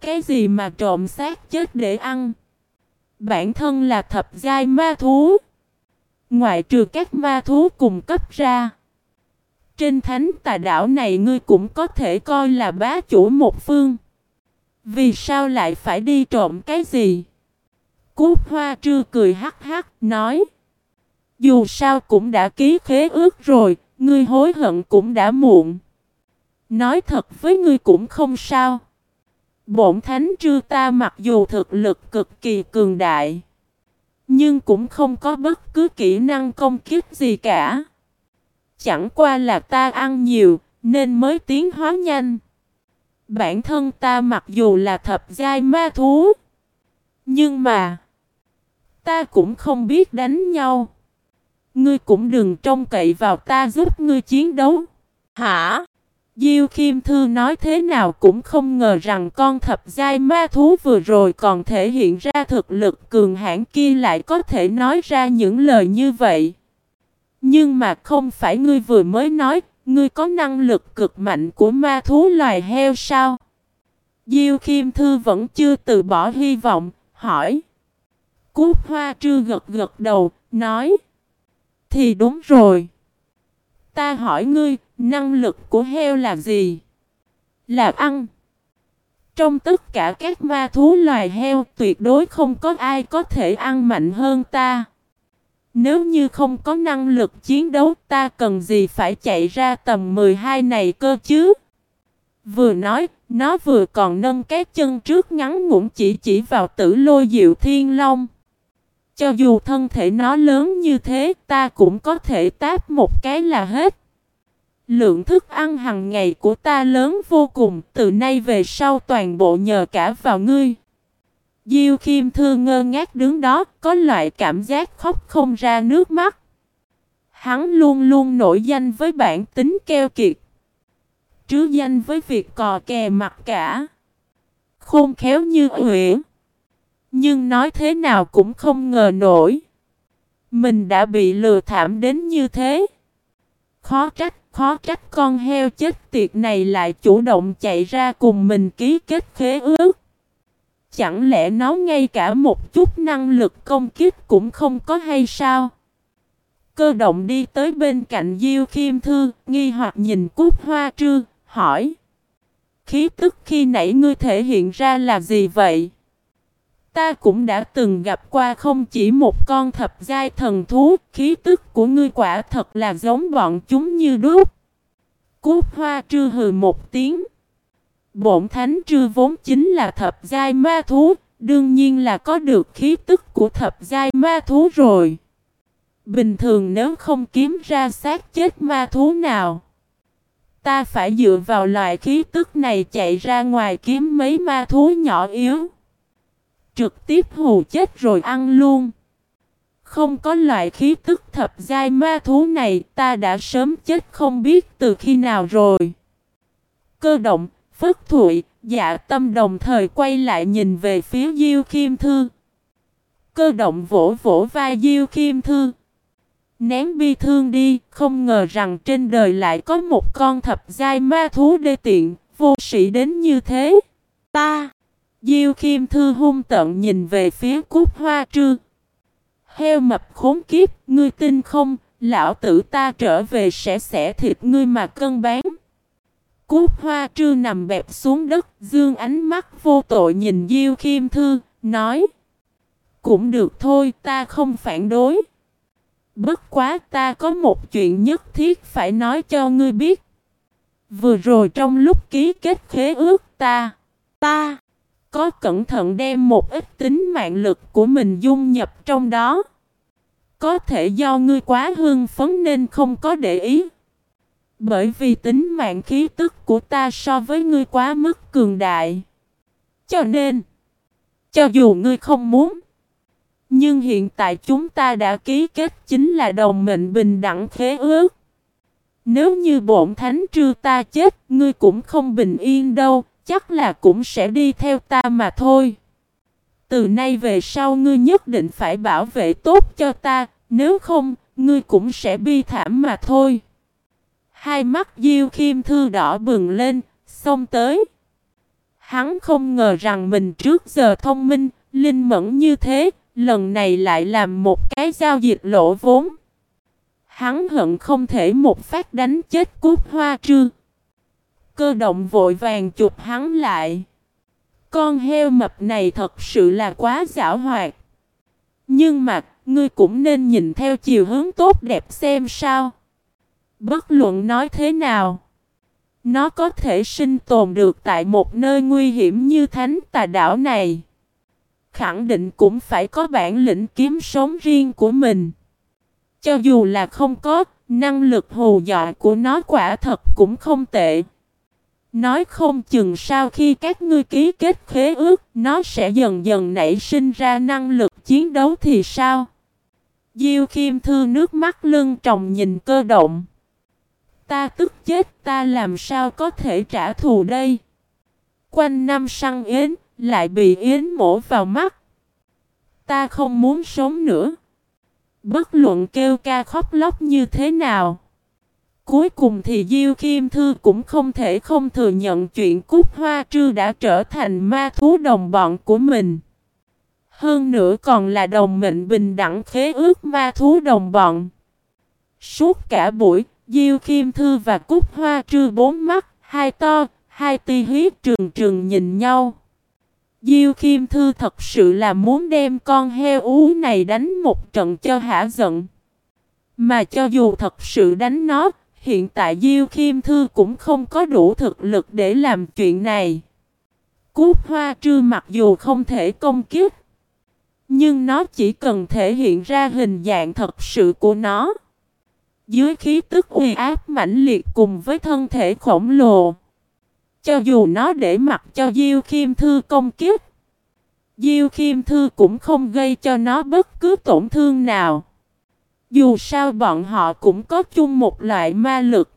Cái gì mà trộm xác chết để ăn? Bản thân là thập giai ma thú. Ngoại trừ các ma thú cùng cấp ra. Trên thánh tà đảo này ngươi cũng có thể coi là bá chủ một phương. Vì sao lại phải đi trộm cái gì? Cút hoa trư cười hắc hắc nói. Dù sao cũng đã ký khế ước rồi, ngươi hối hận cũng đã muộn. Nói thật với ngươi cũng không sao. Bổn thánh trư ta mặc dù thực lực cực kỳ cường đại, nhưng cũng không có bất cứ kỹ năng công kích gì cả. Chẳng qua là ta ăn nhiều, nên mới tiến hóa nhanh. Bản thân ta mặc dù là thập giai ma thú, nhưng mà ta cũng không biết đánh nhau. Ngươi cũng đừng trông cậy vào ta giúp ngươi chiến đấu. Hả? Diêu Kim Thư nói thế nào cũng không ngờ rằng con thập giai ma thú vừa rồi còn thể hiện ra thực lực cường hãn kia lại có thể nói ra những lời như vậy. Nhưng mà không phải ngươi vừa mới nói, ngươi có năng lực cực mạnh của ma thú loài heo sao? Diêu Kim Thư vẫn chưa từ bỏ hy vọng, hỏi. Cúc hoa trư gật gật đầu, nói. Thì đúng rồi. Ta hỏi ngươi, năng lực của heo là gì? Là ăn. Trong tất cả các ma thú loài heo tuyệt đối không có ai có thể ăn mạnh hơn ta. Nếu như không có năng lực chiến đấu ta cần gì phải chạy ra tầm 12 này cơ chứ? Vừa nói, nó vừa còn nâng cái chân trước ngắn ngủn chỉ chỉ vào tử lôi diệu thiên long. Cho dù thân thể nó lớn như thế, ta cũng có thể táp một cái là hết. Lượng thức ăn hàng ngày của ta lớn vô cùng, từ nay về sau toàn bộ nhờ cả vào ngươi. Diêu Khiêm Thư ngơ ngác đứng đó, có loại cảm giác khóc không ra nước mắt. Hắn luôn luôn nổi danh với bản tính keo kiệt. Trứ danh với việc cò kè mặt cả. Khôn khéo như uyển. Nhưng nói thế nào cũng không ngờ nổi. Mình đã bị lừa thảm đến như thế. Khó trách, khó trách con heo chết tiệt này lại chủ động chạy ra cùng mình ký kết khế ước. Chẳng lẽ nó ngay cả một chút năng lực công kích cũng không có hay sao? Cơ động đi tới bên cạnh Diêu Khiêm Thư, nghi hoặc nhìn cúc hoa trư, hỏi. Khí tức khi nãy ngươi thể hiện ra là gì vậy? Ta cũng đã từng gặp qua không chỉ một con thập giai thần thú, khí tức của ngươi quả thật là giống bọn chúng như đúc. Cút hoa trư hừ một tiếng. Bổn thánh trư vốn chính là thập giai ma thú, đương nhiên là có được khí tức của thập giai ma thú rồi. Bình thường nếu không kiếm ra xác chết ma thú nào, ta phải dựa vào loại khí tức này chạy ra ngoài kiếm mấy ma thú nhỏ yếu. Trực tiếp hù chết rồi ăn luôn. Không có loại khí tức thập giai ma thú này ta đã sớm chết không biết từ khi nào rồi. Cơ động, Phất Thụy, dạ tâm đồng thời quay lại nhìn về phía Diêu Kim Thư. Cơ động vỗ vỗ vai Diêu Kim Thư. Nén bi thương đi, không ngờ rằng trên đời lại có một con thập giai ma thú đê tiện, vô sĩ đến như thế. Ta! Diêu Khiêm Thư hung tận nhìn về phía cúc hoa trư. Heo mập khốn kiếp, ngươi tin không, lão tử ta trở về sẽ xẻ thịt ngươi mà cân bán. Cúc hoa trư nằm bẹp xuống đất, dương ánh mắt vô tội nhìn Diêu Khiêm Thư, nói. Cũng được thôi, ta không phản đối. Bất quá ta có một chuyện nhất thiết phải nói cho ngươi biết. Vừa rồi trong lúc ký kết khế ước ta, ta có cẩn thận đem một ít tính mạng lực của mình dung nhập trong đó. Có thể do ngươi quá hưng phấn nên không có để ý. Bởi vì tính mạng khí tức của ta so với ngươi quá mức cường đại. Cho nên, cho dù ngươi không muốn, nhưng hiện tại chúng ta đã ký kết chính là đồng mệnh bình đẳng khế ước. Nếu như bổn thánh trư ta chết, ngươi cũng không bình yên đâu, chắc là cũng sẽ đi theo ta mà thôi. Từ nay về sau ngươi nhất định phải bảo vệ tốt cho ta, nếu không, ngươi cũng sẽ bi thảm mà thôi. Hai mắt Diêu Khiêm Thư đỏ bừng lên, xông tới. Hắn không ngờ rằng mình trước giờ thông minh, linh mẫn như thế, lần này lại làm một cái giao dịch lỗ vốn. Hắn hận không thể một phát đánh chết cút hoa trương. Cơ động vội vàng chụp hắn lại. Con heo mập này thật sự là quá giả hoạt. Nhưng mà, ngươi cũng nên nhìn theo chiều hướng tốt đẹp xem sao. Bất luận nói thế nào. Nó có thể sinh tồn được tại một nơi nguy hiểm như thánh tà đảo này. Khẳng định cũng phải có bản lĩnh kiếm sống riêng của mình. Cho dù là không có, năng lực hù dọa của nó quả thật cũng không tệ. Nói không chừng sau khi các ngươi ký kết khế ước, nó sẽ dần dần nảy sinh ra năng lực chiến đấu thì sao? Diêu kim Thư nước mắt lưng tròng nhìn cơ động. Ta tức chết ta làm sao có thể trả thù đây? Quanh năm săn yến, lại bị yến mổ vào mắt. Ta không muốn sống nữa. Bất luận kêu ca khóc lóc như thế nào. Cuối cùng thì Diêu Khiêm Thư cũng không thể không thừa nhận chuyện Cúc Hoa Trư đã trở thành ma thú đồng bọn của mình. Hơn nữa còn là đồng mệnh bình đẳng khế ước ma thú đồng bọn. Suốt cả buổi, Diêu Khiêm Thư và Cúc Hoa Trư bốn mắt, hai to, hai ti huyết trường trường nhìn nhau. Diêu Khiêm Thư thật sự là muốn đem con heo ú này đánh một trận cho hả giận. Mà cho dù thật sự đánh nó, hiện tại Diêu Khiêm Thư cũng không có đủ thực lực để làm chuyện này. Cút hoa trư mặc dù không thể công kiếp, nhưng nó chỉ cần thể hiện ra hình dạng thật sự của nó. Dưới khí tức uy áp mãnh liệt cùng với thân thể khổng lồ. Cho dù nó để mặc cho Diêu Khiêm Thư công kiếp, Diêu Khiêm Thư cũng không gây cho nó bất cứ tổn thương nào. Dù sao bọn họ cũng có chung một loại ma lực.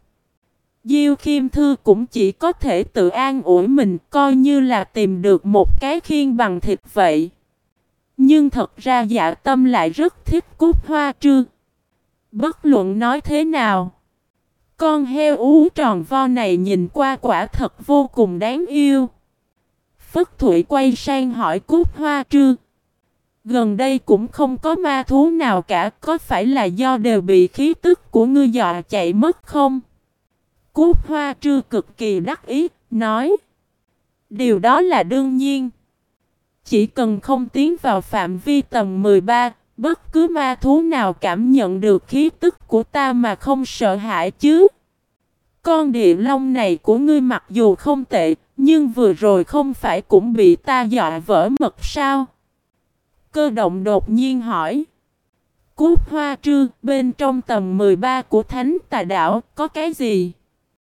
Diêu Khiêm Thư cũng chỉ có thể tự an ủi mình, coi như là tìm được một cái khiên bằng thịt vậy. Nhưng thật ra dạ tâm lại rất thích cúc hoa trư. Bất luận nói thế nào. Con heo ú tròn vo này nhìn qua quả thật vô cùng đáng yêu. Phất Thụy quay sang hỏi Cúc Hoa Trư. Gần đây cũng không có ma thú nào cả, có phải là do đều bị khí tức của ngươi dọa chạy mất không? Cúc Hoa Trư cực kỳ đắc ý, nói. Điều đó là đương nhiên. Chỉ cần không tiến vào phạm vi tầm 13, bất cứ ma thú nào cảm nhận được khí tức của ta mà không sợ hãi chứ. Con địa long này của ngươi mặc dù không tệ, nhưng vừa rồi không phải cũng bị ta dọa vỡ mật sao? Cơ động đột nhiên hỏi. Cút hoa trư, bên trong tầm 13 của thánh tà đảo, có cái gì?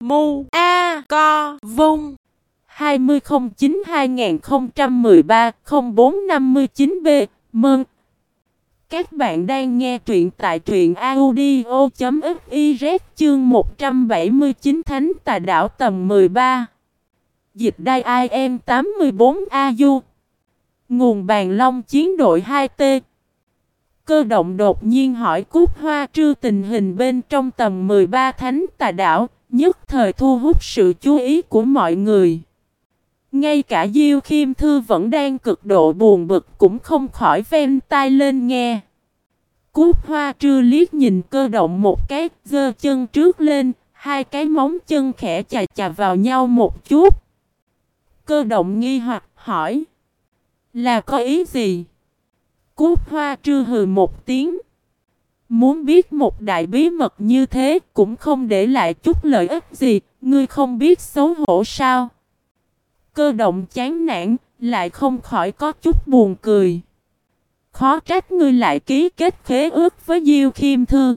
Mu A Co Vung 2009-2013-0459B Mừng! Các bạn đang nghe truyện tại truyện audio.fiz chương 179 Thánh Tà Đảo tầm 13 Dịch đai IM 84AU Nguồn bàn long chiến đội 2T Cơ động đột nhiên hỏi cúc hoa trư tình hình bên trong tầm 13 thánh tà đảo, nhất thời thu hút sự chú ý của mọi người. Ngay cả Diêu Khiêm Thư vẫn đang cực độ buồn bực cũng không khỏi ven tai lên nghe. Cúc hoa trư liếc nhìn cơ động một cái, giơ chân trước lên, hai cái móng chân khẽ chà chà vào nhau một chút. Cơ động nghi hoặc hỏi. Là có ý gì? Cúc hoa trư hừ một tiếng. Muốn biết một đại bí mật như thế cũng không để lại chút lợi ích gì, ngươi không biết xấu hổ sao? Cơ động chán nản, lại không khỏi có chút buồn cười. Khó trách ngươi lại ký kết khế ước với Diêu Khiêm Thư.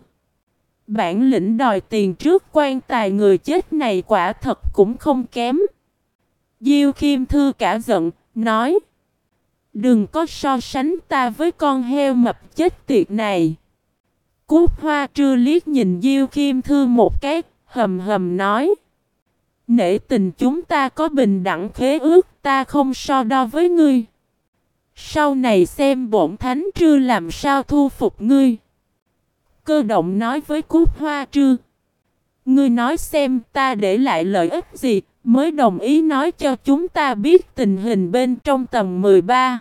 Bản lĩnh đòi tiền trước quan tài người chết này quả thật cũng không kém. Diêu Khiêm Thư cả giận, nói. Đừng có so sánh ta với con heo mập chết tiệt này. Cúc hoa trư liếc nhìn Diêu Kim Thư một cái, hầm hầm nói. Nể tình chúng ta có bình đẳng khế ước, ta không so đo với ngươi. Sau này xem bổn thánh trư làm sao thu phục ngươi. Cơ động nói với Cúc Hoa Trư. Ngươi nói xem ta để lại lợi ích gì, mới đồng ý nói cho chúng ta biết tình hình bên trong tầng 13.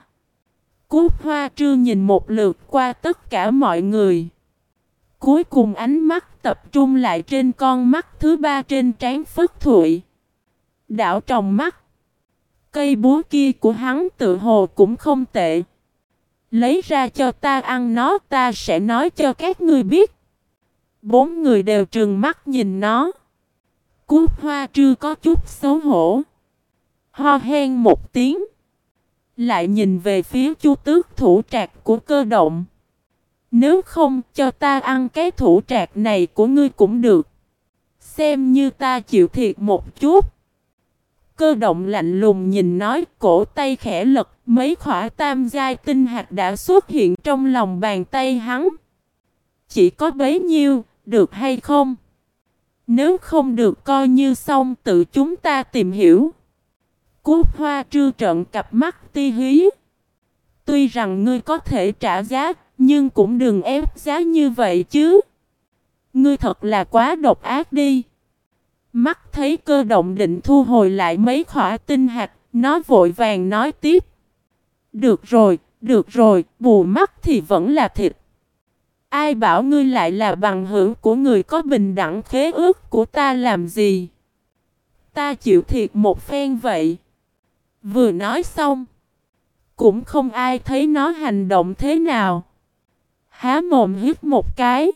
Cúp Hoa Trương nhìn một lượt qua tất cả mọi người. Cuối cùng ánh mắt tập trung lại trên con mắt thứ ba trên trán Phất Thụy. Đảo trong mắt. Cây búa kia của hắn tự hồ cũng không tệ. Lấy ra cho ta ăn nó, ta sẽ nói cho các ngươi biết. Bốn người đều trừng mắt nhìn nó. Cút hoa trư có chút xấu hổ. Ho hen một tiếng. Lại nhìn về phía chu tước thủ trạc của cơ động. Nếu không cho ta ăn cái thủ trạc này của ngươi cũng được. Xem như ta chịu thiệt một chút. Cơ động lạnh lùng nhìn nói cổ tay khẽ lật mấy khỏa tam giai tinh hạt đã xuất hiện trong lòng bàn tay hắn. Chỉ có bấy nhiêu, được hay không? Nếu không được coi như xong tự chúng ta tìm hiểu. Cúp hoa trư trận cặp mắt ti hí. Tuy rằng ngươi có thể trả giá, nhưng cũng đừng ép giá như vậy chứ. Ngươi thật là quá độc ác đi. Mắt thấy cơ động định thu hồi lại mấy khỏa tinh hạt, nó vội vàng nói tiếp. Được rồi, được rồi, bù mắt thì vẫn là thịt. Ai bảo ngươi lại là bằng hữu của người có bình đẳng khế ước của ta làm gì? Ta chịu thiệt một phen vậy. Vừa nói xong. Cũng không ai thấy nó hành động thế nào. Há mồm hít một cái.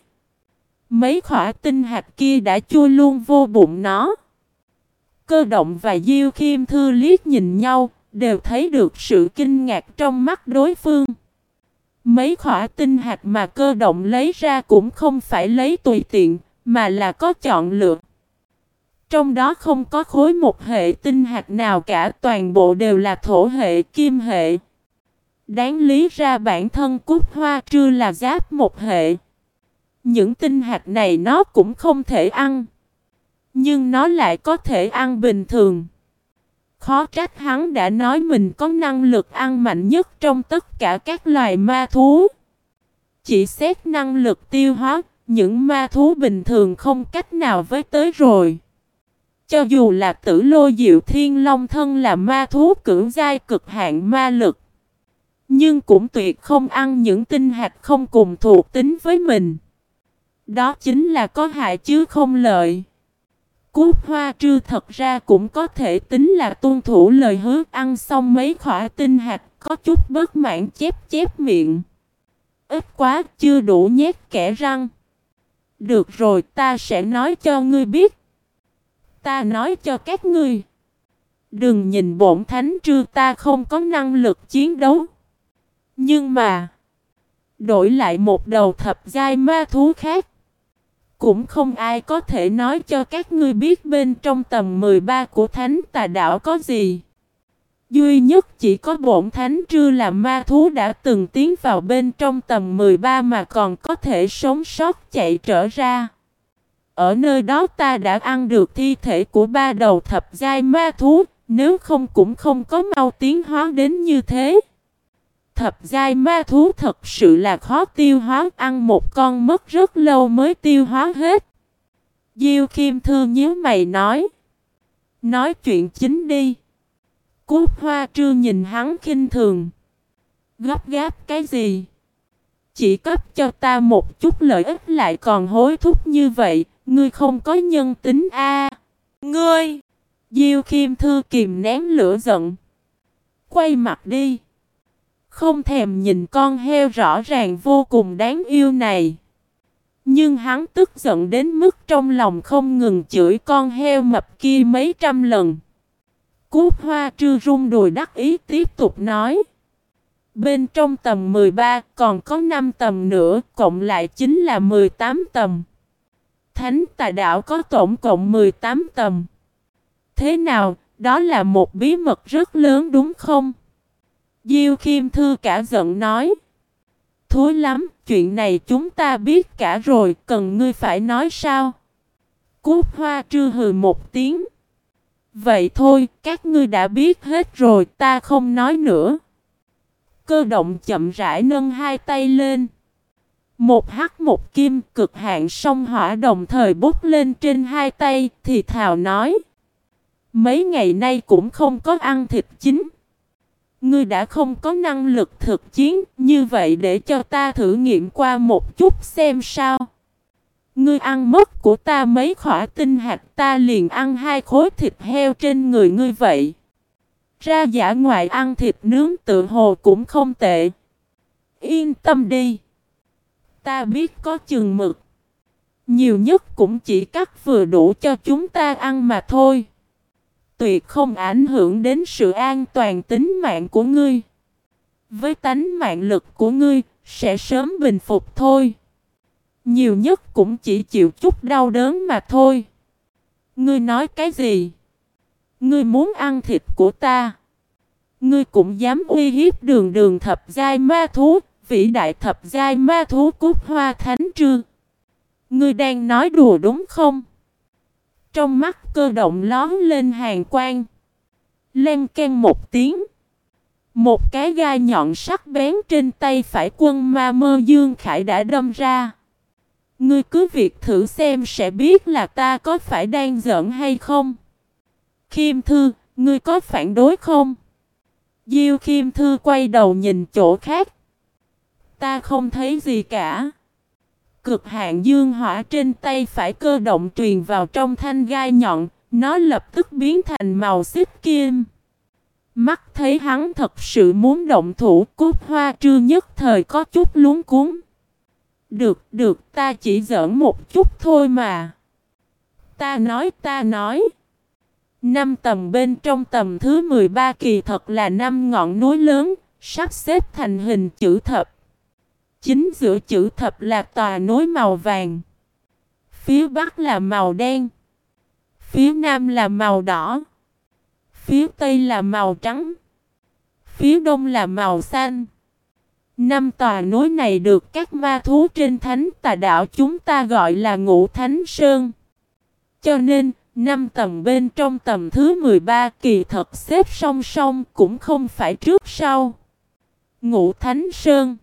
Mấy khỏa tinh hạt kia đã chui luôn vô bụng nó. Cơ động và Diêu Khiêm Thư liếc nhìn nhau, đều thấy được sự kinh ngạc trong mắt đối phương. Mấy khỏa tinh hạt mà cơ động lấy ra cũng không phải lấy tùy tiện, mà là có chọn lựa. Trong đó không có khối một hệ tinh hạt nào cả toàn bộ đều là thổ hệ kim hệ. Đáng lý ra bản thân cúc hoa trư là giáp một hệ. Những tinh hạt này nó cũng không thể ăn. Nhưng nó lại có thể ăn bình thường. Khó trách hắn đã nói mình có năng lực ăn mạnh nhất trong tất cả các loài ma thú. Chỉ xét năng lực tiêu hóa, những ma thú bình thường không cách nào với tới rồi. Cho dù là tử lô diệu thiên long thân là ma thú cưỡng giai cực hạn ma lực. Nhưng cũng tuyệt không ăn những tinh hạt không cùng thuộc tính với mình. Đó chính là có hại chứ không lợi. Cút hoa trư thật ra cũng có thể tính là tuân thủ lời hứa ăn xong mấy khỏa tinh hạt có chút bất mãn chép chép miệng. Ít quá chưa đủ nhét kẻ răng. Được rồi, ta sẽ nói cho ngươi biết. Ta nói cho các ngươi. Đừng nhìn bổn thánh trư ta không có năng lực chiến đấu. Nhưng mà. Đổi lại một đầu thập giai ma thú khác. Cũng không ai có thể nói cho các ngươi biết bên trong tầm 13 của thánh tà đạo có gì. Duy nhất chỉ có bổn thánh trư là ma thú đã từng tiến vào bên trong tầm 13 mà còn có thể sống sót chạy trở ra. Ở nơi đó ta đã ăn được thi thể của ba đầu thập giai ma thú, nếu không cũng không có mau tiến hóa đến như thế. Thập giai ma thú thật sự là khó tiêu hóa, ăn một con mất rất lâu mới tiêu hóa hết. Diêu Kim Thư nhíu mày nói. Nói chuyện chính đi. Cút hoa trư nhìn hắn khinh thường. Gấp gáp cái gì? Chỉ cấp cho ta một chút lợi ích lại còn hối thúc như vậy, ngươi không có nhân tính a Ngươi! Diêu Kim Thư kìm nén lửa giận. Quay mặt đi. Không thèm nhìn con heo rõ ràng vô cùng đáng yêu này. Nhưng hắn tức giận đến mức trong lòng không ngừng chửi con heo mập kia mấy trăm lần. Cúp hoa trư rung đùi đắc ý tiếp tục nói. Bên trong tầm 13 còn có 5 tầm nữa, cộng lại chính là 18 tầm. Thánh tà đạo có tổng cộng 18 tầm. Thế nào, đó là một bí mật rất lớn đúng không? Diêu Khiêm Thư cả giận nói. Thối lắm, chuyện này chúng ta biết cả rồi, cần ngươi phải nói sao? Cúc hoa trư hừ một tiếng. Vậy thôi, các ngươi đã biết hết rồi, ta không nói nữa. Cơ động chậm rãi nâng hai tay lên. Một hắc một kim cực hạn song hỏa đồng thời bút lên trên hai tay thì thào nói. Mấy ngày nay cũng không có ăn thịt chính. Ngươi đã không có năng lực thực chiến, như vậy để cho ta thử nghiệm qua một chút xem sao. Ngươi ăn mất của ta mấy khỏa tinh hạt ta liền ăn hai khối thịt heo trên người ngươi vậy. Ra giả ngoại ăn thịt nướng tự hồ cũng không tệ. Yên tâm đi. Ta biết có chừng mực. Nhiều nhất cũng chỉ cắt vừa đủ cho chúng ta ăn mà thôi tuyệt không ảnh hưởng đến sự an toàn tính mạng của ngươi. Với tánh mạng lực của ngươi, sẽ sớm bình phục thôi. Nhiều nhất cũng chỉ chịu chút đau đớn mà thôi. Ngươi nói cái gì? Ngươi muốn ăn thịt của ta. Ngươi cũng dám uy hiếp đường đường thập giai ma thú, vĩ đại thập giai ma thú cúc hoa thánh trư Ngươi đang nói đùa đúng không? Trong mắt cơ động lón lên hàng quang. Len ken một tiếng. Một cái gai nhọn sắc bén trên tay phải quân ma mơ Dương Khải đã đâm ra. Ngươi cứ việc thử xem sẽ biết là ta có phải đang giỡn hay không. Khiêm Thư, ngươi có phản đối không? Diêu Khiêm Thư quay đầu nhìn chỗ khác. Ta không thấy gì cả. Cực hạn dương hỏa trên tay phải cơ động truyền vào trong thanh gai nhọn, nó lập tức biến thành màu xích kim. Mắt thấy hắn thật sự muốn động thủ cút hoa trư nhất thời có chút luống cuốn. Được, được, ta chỉ giỡn một chút thôi mà. Ta nói, ta nói. Năm tầm bên trong tầm thứ 13 kỳ thật là năm ngọn núi lớn, sắp xếp thành hình chữ thập. Chính giữa chữ thập là tòa nối màu vàng. Phía bắc là màu đen. Phía nam là màu đỏ. Phía tây là màu trắng. Phía đông là màu xanh. Năm tòa núi này được các ma thú trên thánh tà đảo chúng ta gọi là ngũ thánh sơn. Cho nên, năm tầng bên trong tầm thứ 13 kỳ thật xếp song song cũng không phải trước sau. Ngũ thánh sơn.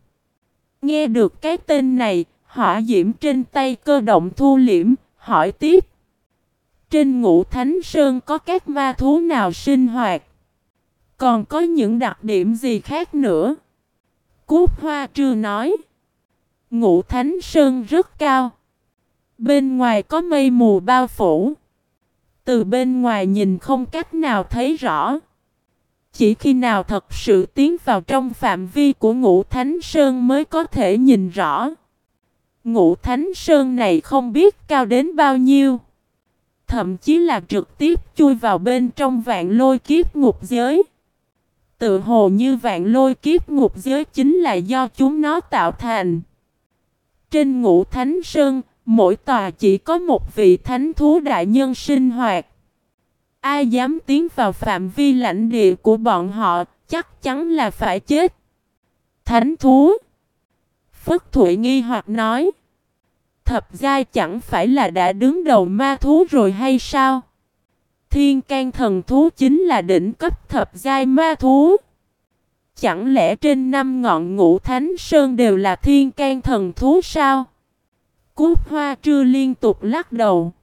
Nghe được cái tên này, hỏa diễm trên tay cơ động thu liễm, hỏi tiếp. Trên ngũ thánh sơn có các ma thú nào sinh hoạt? Còn có những đặc điểm gì khác nữa? Cúp hoa trư nói. Ngũ thánh sơn rất cao. Bên ngoài có mây mù bao phủ. Từ bên ngoài nhìn không cách nào thấy rõ. Chỉ khi nào thật sự tiến vào trong phạm vi của ngũ thánh sơn mới có thể nhìn rõ. Ngũ thánh sơn này không biết cao đến bao nhiêu. Thậm chí là trực tiếp chui vào bên trong vạn lôi kiếp ngục giới. Tự hồ như vạn lôi kiếp ngục giới chính là do chúng nó tạo thành. Trên ngũ thánh sơn, mỗi tòa chỉ có một vị thánh thú đại nhân sinh hoạt. Ai dám tiến vào phạm vi lãnh địa của bọn họ, chắc chắn là phải chết. Thánh thú Phất Thụy nghi hoặc nói Thập giai chẳng phải là đã đứng đầu ma thú rồi hay sao? Thiên can thần thú chính là đỉnh cấp thập giai ma thú. Chẳng lẽ trên năm ngọn ngũ thánh sơn đều là thiên can thần thú sao? Cúc hoa trưa liên tục lắc đầu.